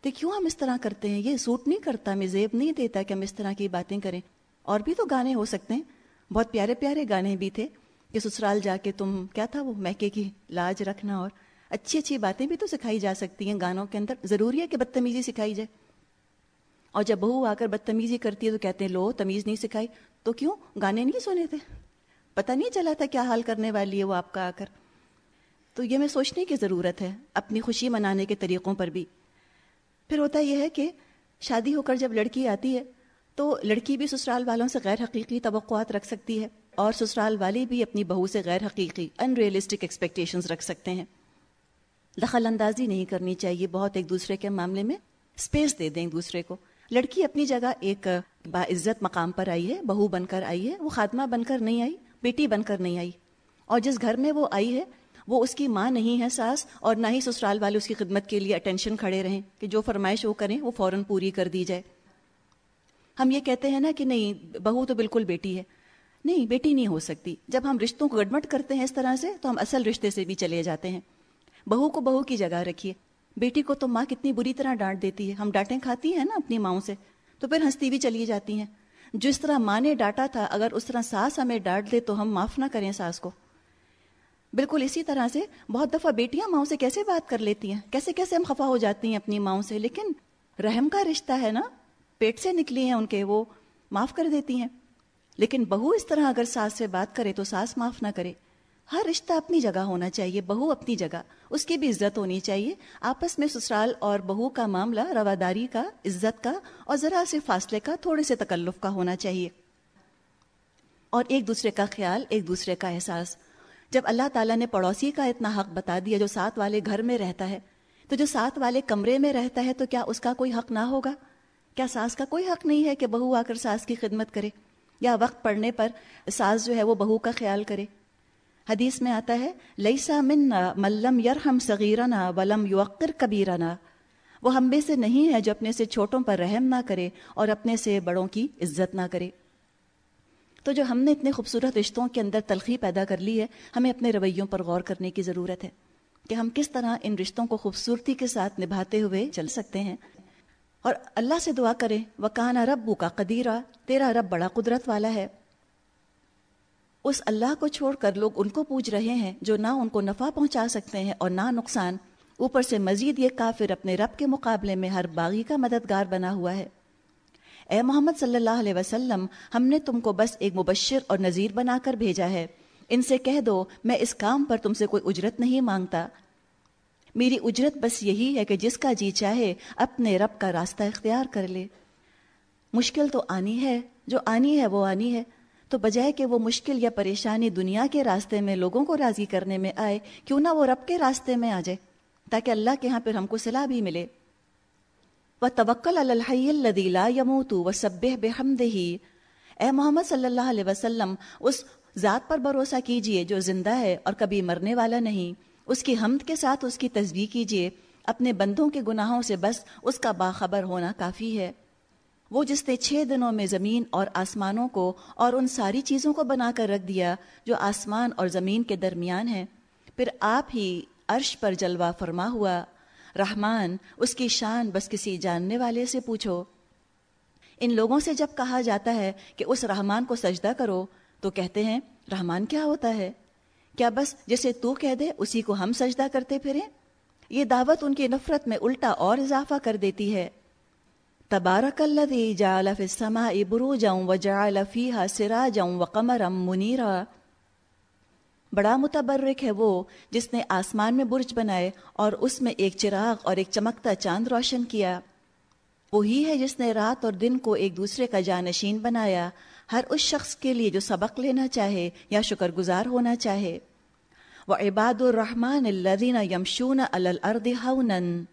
S1: تو کیوں ہم اس طرح کرتے ہیں؟ یہ سوٹ نہیں کرتا، ہمیں زیب نہیں دیتا کہ ہم اس طرح کی باتیں کریں۔ اور بھی تو گانے ہو سکتے ہیں۔ بہت پیارے پیارے گانے بھی تھے کہ سسرال جا کے تم، کیا تھا وہ؟ میکے کی لاج رکھنا اور اچھی اچھی باتیں بھی تو سکھائی جا سکتی ہیں گانوں کے اندر۔ ضروری ہے کہ بدتمیزی سکھائی جائے۔ اور جب بہو آ کر بدتمیزی کرتی ہے تو کہتے ہیں، لو، تمیز نہیں سکھائی۔ تو کیوں؟ گانے نہیں سنے تھے۔ پتہ نہیں چلا تھا کیا حال کرنے والی ہے وہ آپ کا آ کر۔ تو یہ میں سوچنے کی ضرورت ہے، اپنی خوشی منانے کے طریقوں پر بھی۔ پھر ہوتا یہ ہے کہ شادی ہو کر جب لڑکی آتی ہے، تو لڑکی بھی سسرال والوں سے غیر حقیقی توقعات رکھ سکتی ہے اور سسرال والی بھی اپنی بہو سے غیر حقیقی ان ریئلسٹک ایکسپیکٹیشنز رکھ سکتے ہیں۔ دخل اندازی نہیں کرنی چاہیے بہت ایک دوسرے کے معاملے میں۔ اسپیس دے دیں ایک دوسرے کو۔ لڑکی اپنی جگہ ایک باعزت مقام پر آئی ہے، بہو بن کر آئی ہے، وہ خاتمہ بن کر نہیں آئی، بیٹی بن کر نہیں آئی۔ اور جس گھر میں وہ آئی ہے وہ اس کی ماں نہیں ہے ساس اور نہ ہی سسرال والے اس کی خدمت کے لیے اٹینشن کھڑے رہیں کہ جو فرمائش وہ کریں، وہ فوراً پوری کر دی جائے۔ ہم یہ کہتے ہیں نا کہ نہیں، بہو تو بالکل بیٹی ہے۔ نہیں، بیٹی نہیں ہو سکتی۔ جب ہم رشتوں کو گڑمٹ کرتے ہیں اس طرح سے تو ہم اصل رشتے سے بھی چلے جاتے ہیں۔ بہو کو بہو کی جگہ رکھیے۔ بیٹی کو تو ماں کتنی بری طرح ڈانٹ دیتی ہے۔ ہم ڈانٹیں کھاتی ہیں نا اپنی ماؤں سے۔ تو پھر ہنستی بھی چلی جاتی ہیں۔ جس طرح ماں نے ڈانٹا تھا، اگر اس طرح ساس ہمیں ڈانٹ دے تو ہم معاف نہ کریں ساس کو۔ بالکل اسی طرح سے بہت دفعہ بیٹیاں ماؤں سے کیسے بات کر لیتی ہیں؟ کیسے کیسے ہم خفا ہو جاتی ہیں اپنی ماؤں سے؟ لیکن رحم کا رشتہ ہے نا؟ پیٹ سے نکلی ہیں ان کے، وہ معاف کر دیتی ہیں۔ لیکن بہو اس طرح اگر ساس سے بات کرے تو ساس معاف نہ کرے۔ ہر رشتہ اپنی جگہ ہونا چاہیے، بہو اپنی جگہ۔ اس کی بھی عزت ہونی چاہیے۔ آپس میں سسرال اور بہو کا معاملہ، رواداری کا، عزت کا اور ذرا سے فاصلے کا، تھوڑے سے تکلف کا ہونا چاہیے۔ اور ایک دوسرے کا خیال، ایک دوسرے کا احساس۔ جب اللہ تعالیٰ نے پڑوسی کا اتنا حق بتا دیا جو ساتھ والے گھر میں رہتا ہے، تو جو ساتھ والے کمرے میں رہتا ہے، تو کیا اس کا کوئی حق نہ ہوگا؟ کیا ساس کا کوئی حق نہیں ہے کہ بہو آ کر ساس کی خدمت کرے؟ یا وقت پڑنے پر ساس جو ہے وہ بہو کا خیال کرے؟ حدیث میں آتا ہے لئیسا من ملم یرحم صغیرنا ولم یوقر کبیرنا۔ وہ ہم میں سے نہیں ہے جو اپنے سے چھوٹوں پر رحم نہ کرے اور اپنے سے بڑوں کی عزت نہ کرے۔ تو جو ہم نے اتنے خوبصورت رشتوں کے اندر تلخی پیدا کر لی ہے، ہمیں اپنے رویوں پر غور کرنے کی ضرورت ہے کہ ہم کس طرح ان رشتوں کو خوبصورتی کے ساتھ نبھاتے ہوئے چل سکتے ہیں۔ اور اللہ سے دعا کریں وہ کہانا ربو کا قدیرہ تیرا رب بڑا قدرت والا ہے۔ اس اللہ کو چھوڑ کر لوگ ان کو پوچھ رہے ہیں جو نہ ان کو نفع پہنچا سکتے ہیں اور نہ نقصان۔ اوپر سے مزید یہ کافر اپنے رب کے مقابلے میں ہر باغی کا مددگار بنا ہوا ہے۔ اے محمد صلی اللہ علیہ وسلم، ہم نے تم کو بس ایک مبشر اور نذیر بنا کر بھیجا ہے۔ ان سے کہہ دو، میں اس کام پر تم سے کوئی اجرت نہیں مانگتا۔ میری اجرت بس یہی ہے کہ جس کا جی چاہے اپنے رب کا راستہ اختیار کر لے۔ مشکل تو آنی ہے، جو آنی ہے وہ آنی ہے۔ تو بجائے کہ وہ مشکل یا پریشانی دنیا کے راستے میں لوگوں کو راضی کرنے میں آئے، کیوں نہ وہ رب کے راستے میں آ جائے، تاکہ اللہ کے ہاں پھر ہم کو صلاح بھی ملے۔ وہ توکل الحی الدیلا یموت و سب بے ہی اے محمد صلی اللہ علیہ وسلم، اس ذات پر بھروسہ کیجیے جو زندہ ہے اور کبھی مرنے والا نہیں. اس کی حمد کے ساتھ اس کی تصویر کیجیے. اپنے بندوں کے گناہوں سے بس اس کا باخبر ہونا کافی ہے. وہ جس نے چھ دنوں میں زمین اور آسمانوں کو اور ان ساری چیزوں کو بنا کر رکھ دیا، جو آسمان اور زمین کے درمیان ہیں، پھر آپ ہی عرش پر جلوہ فرما ہوا۔ رحمان، اس کی شان بس کسی جاننے والے سے پوچھو۔ ان لوگوں سے جب کہا جاتا ہے کہ اس رحمان کو سجدہ کرو، تو کہتے ہیں، رحمان کیا ہوتا ہے؟ کیا بس جسے تو کہہ دے، اسی کو ہم سجدہ کرتے پھریں؟ یہ دعوت ان کی نفرت میں الٹا اور اضافہ کر دیتی ہے۔ تبارک الذی جعل فی السماء بروجا وجعل فیہا سراجا وقمرا منیرا۔ بڑا متبرک ہے وہ جس نے آسمان میں برج بنائے اور اس میں ایک چراغ اور ایک چمکتا چاند روشن کیا۔ وہی ہے جس نے رات اور دن کو ایک دوسرے کا جانشین بنایا، ہر اس شخص کے لیے جو سبق لینا چاہے یا شکر گزار ہونا چاہے۔ وہ عباد الرحمان الدین یمشون الارض ہونن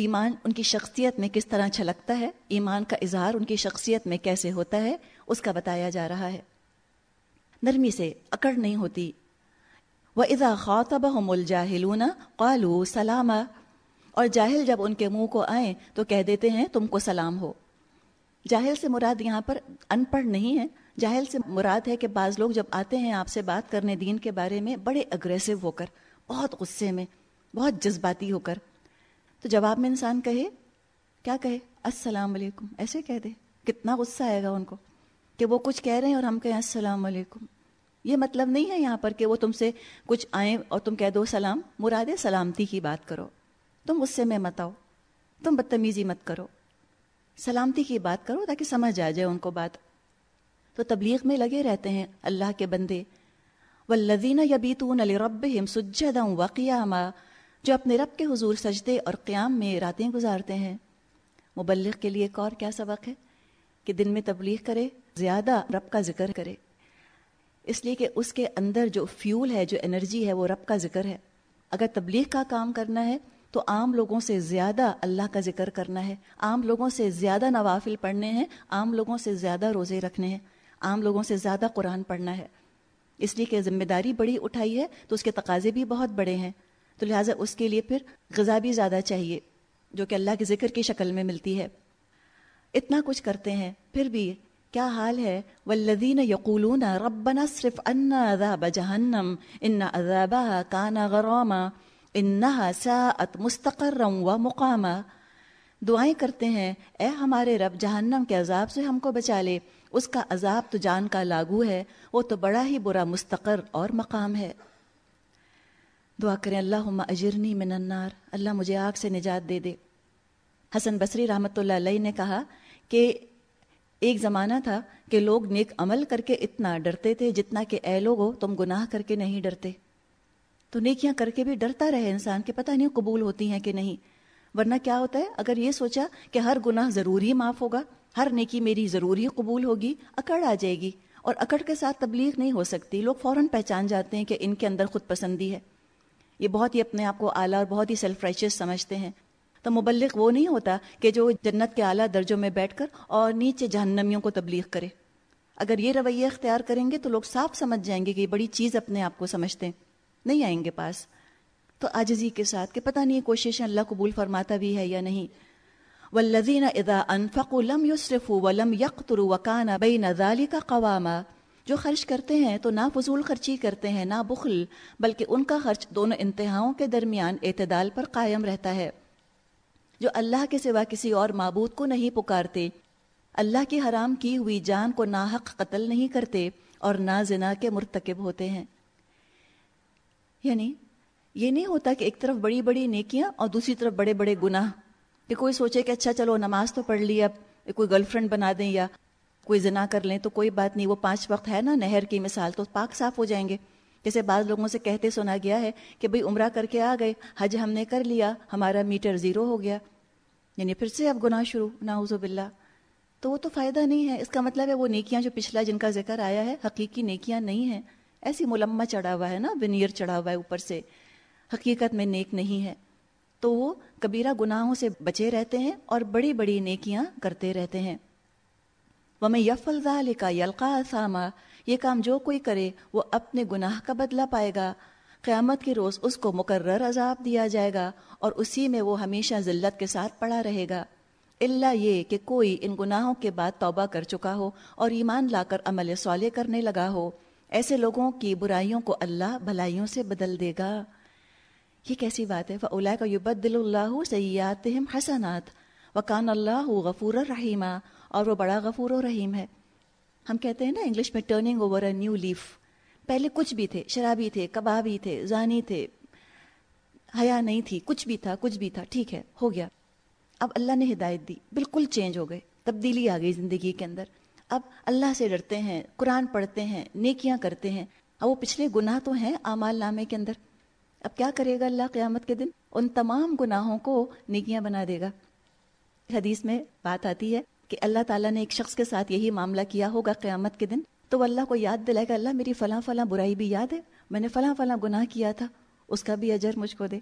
S1: ایمان ان کی شخصیت میں کس طرح چھلکتا ہے، ایمان کا اظہار ان کی شخصیت میں کیسے ہوتا ہے، اس کا بتایا جا رہا ہے۔ نرمی سے اکڑ نہیں ہوتی۔ وہ ادا خواتب الجاہلون قالو سلام اور جاہل جب ان کے منہ کو آئیں تو کہہ دیتے ہیں، تم کو سلام ہو۔ جاہل سے مراد یہاں پر ان پڑھ نہیں ہے۔ جاہل سے مراد ہے کہ بعض لوگ جب آتے ہیں آپ سے بات کرنے دین کے بارے میں، بڑے اگریسو ہو کر، بہت غصے میں، بہت جذباتی ہو کر۔ تو جواب میں انسان کہے، کیا کہے؟ السلام علیکم. ایسے کہہ دے۔ کتنا غصہ آئے گا ان کو کہ وہ کچھ کہہ رہے ہیں اور ہم کہیں السلام علیکم. یہ مطلب نہیں ہے یہاں پر کہ وہ تم سے کچھ آئیں اور تم کہہ دو سلام۔ مراد سلامتی کی بات کرو۔ تم غصے میں مت آؤ۔ تم بدتمیزی مت کرو۔ سلامتی کی بات کرو تاکہ سمجھ آ جائے ان کو بات۔ تو تبلیغ میں لگے رہتے ہیں اللہ کے بندے۔ ولدینہ یبیتون علی رب سجدہ جو اپنے رب کے حضور سجدے اور قیام میں راتیں گزارتے ہیں۔ مبلغ کے لیے ایک اور کیا سبق ہے؟ کہ دن میں تبلیغ کرے، زیادہ رب کا ذکر کرے۔ اس لیے کہ اس کے اندر جو فیول ہے، جو انرجی ہے، وہ رب کا ذکر ہے۔ اگر تبلیغ کا کام کرنا ہے، تو عام لوگوں سے زیادہ اللہ کا ذکر کرنا ہے۔ عام لوگوں سے زیادہ نوافل پڑھنے ہیں، عام لوگوں سے زیادہ روزے رکھنے ہیں۔ عام لوگوں سے زیادہ قرآن پڑھنا ہے۔ اس لیے کہ ذمہ داری بڑی اٹھائی ہے، تو اس کے تقاضے بھی بہت بڑے ہیں۔ تو لہٰذا اس کے لیے پھر غذا بھی زیادہ چاہیے، جو کہ اللہ کے ذکر کی شکل میں ملتی ہے۔ اتنا کچھ کرتے ہیں، پھر بھی کیا حال ہے؟ والذین یقولون ربنا صرف ان عذاب جہنم ان عذابها کان غراما انہا ساعت مستقرا و مقاما دعائیں کرتے ہیں، اے ہمارے رب، جہنم کے عذاب سے ہم کو بچا لے۔ اس کا عذاب تو جان کا لاگو ہے، وہ تو بڑا ہی برا مستقر اور مقام ہے۔ دعا کریں اللہ اجرنی من النار، اللہ مجھے آگ سے نجات دے دے۔ حسن بصری رحمۃ اللہ علیہ نے کہا کہ ایک زمانہ تھا کہ لوگ نیک عمل کر کے اتنا ڈرتے تھے جتنا کہ اے لوگو، تم گناہ کر کے نہیں ڈرتے۔ تو نیکیاں کر کے بھی ڈرتا رہے انسان کہ پتہ نہیں قبول ہوتی ہیں کہ نہیں۔ ورنہ کیا ہوتا ہے؟ اگر یہ سوچا کہ ہر گناہ ضرور ہی معاف ہوگا، ہر نیکی میری ضرور ہی قبول ہوگی، اکڑ آ جائے گی اور اکڑ کے ساتھ تبلیغ نہیں ہو سکتی، لوگ فوراً پہچان جاتے ہیں کہ ان کے اندر خود پسندی ہے۔ یہ بہت ہی اپنے آپ کو اعلیٰ اور بہت ہی سیلف رائچس سمجھتے ہیں۔ تو مبلغ وہ نہیں ہوتا کہ جو جنت کے اعلیٰ درجوں میں بیٹھ کر اور نیچے جہنمیوں کو تبلیغ کرے۔ اگر یہ رویہ اختیار کریں گے تو لوگ صاف سمجھ جائیں گے کہ یہ بڑی چیز اپنے آپ کو سمجھتے ہیں۔ نہیں آئیں گے پاس۔ تو آجزی کے ساتھ کہ پتہ نہیں کوشش اللہ قبول فرماتا بھی ہے یا نہیں۔ والذین اذا انفقوا لم يسرفوا ولم يقتروا وكان بين ذلك قواما۔ جو خرچ کرتے ہیں تو نہ فضول خرچی کرتے ہیں، نہ بخل، بلکہ ان کا خرچ دونوں انتہاؤں کے درمیان اعتدال پر قائم رہتا ہے۔ جو اللہ کے سوا کسی اور معبود کو نہیں پکارتے، اللہ کی حرام کی ہوئی جان کو ناحق قتل نہیں کرتے اور نہ زنا کے مرتکب ہوتے ہیں۔ یعنی یہ نہیں ہوتا کہ ایک طرف بڑی بڑی نیکیاں اور دوسری طرف بڑے بڑے گناہ، کہ کوئی سوچے کہ اچھا چلو نماز تو پڑھ لی اب، کوئی گرل فرینڈ بنا دیں یا کوئی زنا کر لیں تو کوئی بات نہیں، وہ پانچ وقت ہے نا نہر کی مثال، تو پاک صاف ہو جائیں گے۔ جیسے بعض لوگوں سے کہتے سنا گیا ہے کہ بھئی عمرہ کر کے آ گئے، حج ہم نے کر لیا، ہمارا میٹر زیرو ہو گیا۔ یعنی پھر سے اب گناہ شروع ناؤز باللہ۔ تو وہ تو فائدہ نہیں ہے۔ اس کا مطلب ہے وہ نیکیاں جو پچھلا جن کا ذکر آیا ہے، حقیقی نیکیاں نہیں ہیں۔ ایسی ملمہ چڑھا ہوا ہے نا ونیئر چڑھا ہوا ہے اوپر سے۔ حقیقت میں نیک نہیں ہے۔ تو وہ کبیرہ گناہوں سے بچے رہتے ہیں اور بڑی بڑی نیکیاں کرتے رہتے ہیں۔ میں یفل کا یلقا ساما یہ کام جو کوئی کرے وہ اپنے گناہ کا بدلہ پائے گا۔ قیامت کے روز اس کو مقرر عذاب دیا جائے گا اور اسی میں وہ ہمیشہ ذلت کے ساتھ پڑا رہے گا۔ اللہ یہ کہ کوئی ان گناہوں کے بعد توبہ کر چکا ہو اور ایمان لا کر عمل صالح کرنے لگا ہو۔ ایسے لوگوں کی برائیوں کو اللہ بھلائیوں سے بدل دے گا۔ یہ کیسی بات ہے؟ اولا کا یبدل اللہ سیات حسنات وکان اللہ غفور الرحیمہ اور وہ بڑا غفور و رحیم ہے۔ ہم کہتے ہیں نا انگلش میں turning over a new leaf پہلے کچھ بھی تھے، شرابی تھے، کبابی تھے، زانی تھے۔ حیا نہیں تھی، کچھ بھی تھا، کچھ بھی تھا۔ ٹھیک ہے، ہو گیا۔ اب اللہ نے ہدایت دی، بالکل چینج ہو گئے۔ تبدیلی آ گئی زندگی کے اندر۔ اب اللہ سے ڈرتے ہیں، قرآن پڑھتے ہیں، نیکیاں کرتے ہیں۔ اب وہ پچھلے گناہ تو ہیں اعمال نامے کے اندر۔ اب کیا کرے گا اللہ قیامت کے دن؟ ان تمام گناہوں کو نیکیاں بنا دے گا۔ حدیث میں بات آتی ہے کہ اللہ تعالیٰ نے ایک شخص کے ساتھ یہی معاملہ کیا ہوگا قیامت کے دن، تو وہ اللہ کو یاد دلائے گا، اللہ میری فلاں فلاں برائی بھی یاد ہے، میں نے فلاں فلاں گناہ کیا تھا، اس کا بھی اجر مجھ کو دے۔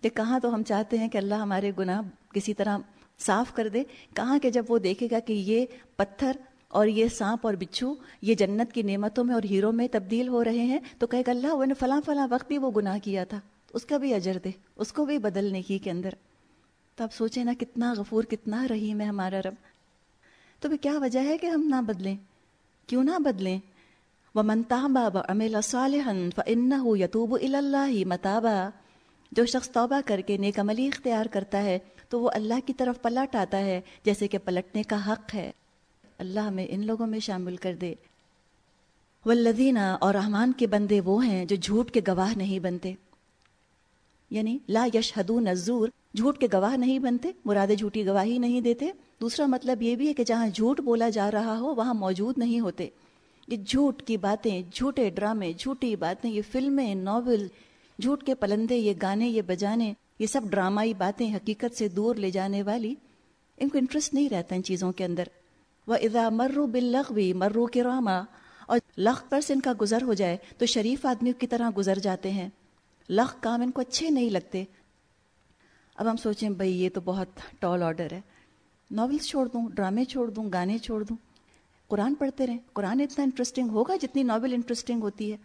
S1: کہ کہاں تو ہم چاہتے ہیں کہ اللہ ہمارے گناہ کسی طرح صاف کر دے، کہاں کہ جب وہ دیکھے گا کہ یہ پتھر اور یہ سانپ اور بچھو، یہ جنت کی نعمتوں میں اور ہیروں میں تبدیل ہو رہے ہیں، تو کہے گا اللہ وہ نے فلاں فلاں وقت بھی وہ گناہ کیا تھا، اس کا بھی اجر دے، اس کو بھی بدلنے کی کے اندر۔ تو آپ سوچیں نا، کتنا غفور، کتنا رحیم ہے ہمارا رب۔ تو کیا وجہ ہے کہ ہم نہ بدلیں؟ کیوں نہ بدلیں؟ وہ منتا بابا امل صالحن فن یتوب اللہ متابا جو شخص توبہ کر کے نیک عملی اختیار کرتا ہے، تو وہ اللہ کی طرف پلٹ آتا ہے، جیسے کہ پلٹنے کا حق ہے۔ اللہ ہمیں ان لوگوں میں شامل کر دے۔ والذینہ اور رحمان کے بندے وہ ہیں جو جھوٹ کے گواہ نہیں بنتے۔ یعنی لا یشہدون الزور، جھوٹ کے گواہ نہیں بنتے، مراد جھوٹی گواہی نہیں دیتے۔ دوسرا مطلب یہ بھی ہے کہ جہاں جھوٹ بولا جا رہا ہو، وہاں موجود نہیں ہوتے۔ یہ جھوٹ کی باتیں، جھوٹے ڈرامے، جھوٹی باتیں، یہ فلمیں، ناول، جھوٹ کے پلندے، یہ گانے، یہ بجانے، یہ سب ڈرامائی باتیں حقیقت سے دور لے جانے والی۔ ان کو انٹرسٹ نہیں رہتا ان چیزوں کے اندر۔ وہ ادا مرو بلغوی مرو کے راما اور لخ پر سے ان کا گزر ہو جائے تو شریف آدمیوں کی طرح گزر جاتے ہیں۔ لخ کام ان کو اچھے نہیں لگتے۔ اب ہم سوچیں بھائی یہ تو بہت ٹال آرڈر ہے۔ ناولس چھوڑ دوں، ڈرامے چھوڑ دوں، گانے چھوڑ دوں۔ قرآن پڑھتے رہیں۔ قرآن اتنا انٹرسٹنگ ہوگا جتنی ناول انٹرسٹنگ ہوتی ہے۔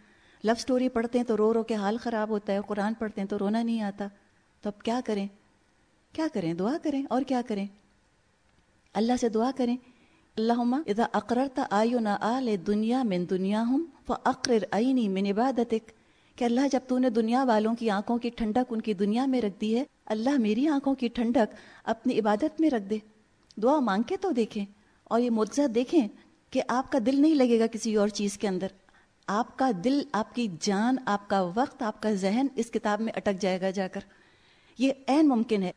S1: لو اسٹوری پڑھتے ہیں تو رو رو کے حال خراب ہوتا ہے، قرآن پڑھتے ہیں تو رونا نہیں آتا۔ تو اب کیا کریں؟ کیا کریں؟ دعا کریں اور کیا کریں؟ اللہ سے دعا کریں۔ اللہ اذا اقررت آیونا آل دنیا من دنیا ہم فاقرر عینی من عبادتک۔ کہ اللہ جب تو نے دنیا والوں کی آنکھوں کی ٹھنڈک ان کی دنیا میں رکھ دی ہے، اللہ میری آنکھوں کی ٹھنڈک اپنی عبادت میں رکھ دے۔ دعا مانگ کے تو دیکھیں اور یہ معجزہ دیکھیں کہ آپ کا دل نہیں لگے گا کسی اور چیز کے اندر۔ آپ کا دل، آپ کی جان، آپ کا وقت، آپ کا ذہن اس کتاب میں اٹک جائے گا جا کر۔ یہ عین ممکن ہے۔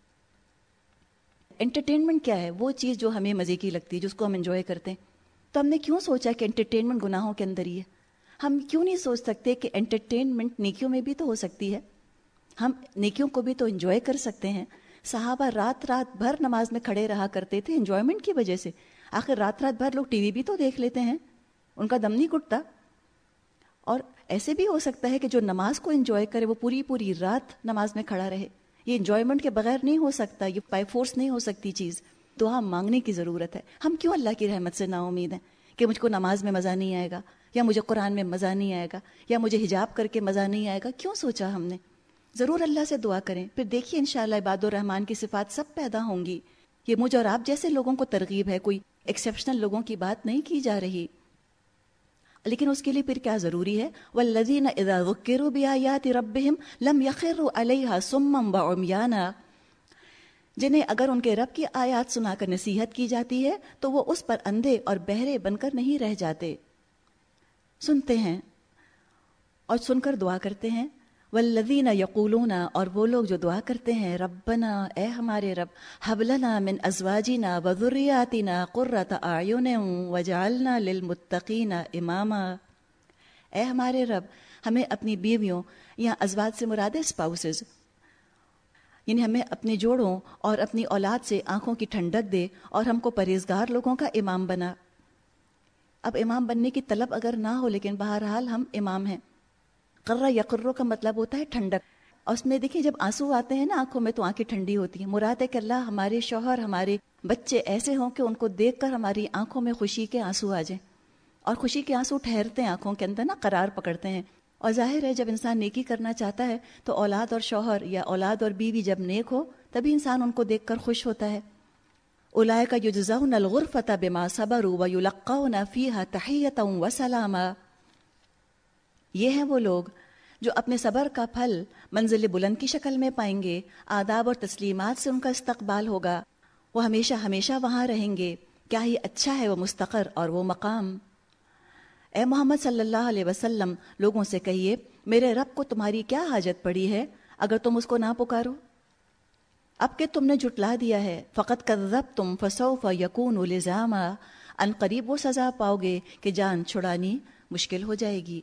S1: انٹرٹینمنٹ کیا ہے؟ وہ چیز جو ہمیں مزے کی لگتی ہے، جس کو ہم انجوائے کرتے ہیں۔ تو ہم نے کیوں سوچا کہ انٹرٹینمنٹ گناہوں کے اندر ہی ہے؟ ہم کیوں نہیں سوچ سکتے کہ انٹرٹینمنٹ نیکیوں میں بھی تو ہو سکتی ہے؟ ہم نیکیوں کو بھی تو انجوائے کر سکتے ہیں۔ صحابہ رات رات بھر نماز میں کھڑے رہا کرتے تھے انجوائمنٹ کی وجہ سے۔ آخر رات رات بھر لوگ ٹی وی بھی تو دیکھ لیتے ہیں۔ ان کا دم نہیں گٹتا اور ایسے بھی ہو سکتا ہے کہ جو نماز کو انجوائے کرے وہ پوری پوری رات نماز میں کھڑا رہے۔ یہ انجوائمنٹ کے بغیر نہیں ہو سکتا، یہ بائی فورس نہیں ہو سکتی چیز۔ دعا مانگنے کی ضرورت ہے۔ ہم کیوں اللہ کی رحمت سے نا امید ہیں کہ مجھ کو نماز میں مزہ نہیں آئے گا؟ یا مجھے قرآن میں مزہ نہیں آئے گا؟ یا مجھے حجاب کر کے مزہ نہیں آئے گا؟ کیوں سوچا ہم نے؟ ضرور اللہ سے دعا کریں۔ پھر دیکھیے انشاءاللہ عباد الرحمان کی صفات سب پیدا ہوں گی۔ یہ مجھ اور آپ جیسے لوگوں کو ترغیب ہے، کوئی ایکسیپشنل لوگوں کی بات نہیں کی جا رہی۔ لیکن اس کے لیے پھر کیا ضروری ہے؟ والذین اذا ذکروا بآیات لم يخروا علیہا صما وعميانا۔ جنہیں اگر ان کے رب کی آیات سنا کر نصیحت کی جاتی ہے، تو وہ اس پر اندھے اور بہرے بن کر نہیں رہ جاتے۔ سنتے ہیں اور سن کر دعا کرتے ہیں۔ والذین یقولون، اور وہ لوگ جو دعا کرتے ہیں، ربنا، اے ہمارے رب حبلنا من ازواجنا وذریاتنا قرۃ اعین وجعلنا للمتقین اماما۔ اے ہمارے رب، ہمیں اپنی بیویوں یا ازواج سے مراد اسپاؤسز یعنی ہمیں اپنے جوڑوں اور اپنی اولاد سے آنکھوں کی ٹھنڈک دے اور ہم کو پرہیزگار لوگوں کا امام بنا۔ اب امام بننے کی طلب اگر نہ ہو، لیکن بہرحال ہم امام ہیں۔ قرہ یقرو کا مطلب ہوتا ہے ٹھنڈک۔ اور اس میں دیکھیں جب آنسو آتے ہیں نا آنکھوں میں تو آنکھیں ٹھنڈی ہوتی ہیں۔ مراد ہے کہ اللہ ہمارے شوہر، ہمارے بچے ایسے ہوں کہ ان کو دیکھ کر ہماری آنکھوں میں خوشی کے آنسو آ جائیں۔ اور خوشی کے آنسو ٹھہرتے ہیں آنکھوں کے اندر نا، قرار پکڑتے ہیں۔ اور ظاہر ہے جب انسان نیکی کرنا چاہتا ہے تو اولاد اور شوہر یا اولاد اور بیوی جب نیک ہو، تبھی انسان ان کو دیکھ کر خوش ہوتا ہے۔ اولائے کا یو جزا فتح بما صبر و یلقا فیحہ تحیت و سلامہ یہ ہیں وہ لوگ جو اپنے صبر کا پھل منزل بلند کی شکل میں پائیں گے، آداب اور تسلیمات سے ان کا استقبال ہوگا۔ وہ ہمیشہ ہمیشہ وہاں رہیں گے۔ کیا ہی اچھا ہے وہ مستقر اور وہ مقام؟ اے محمد صلی اللہ علیہ وسلم، لوگوں سے کہیے، میرے رب کو تمہاری کیا حاجت پڑی ہے اگر تم اس کو نہ پکارو؟ اب کہ تم نے جٹلا دیا ہے فقط کذب تم فسوف یقون الزام ان قریب وہ سزا پاؤ گے کہ جان چھڑانی مشکل ہو جائے گی۔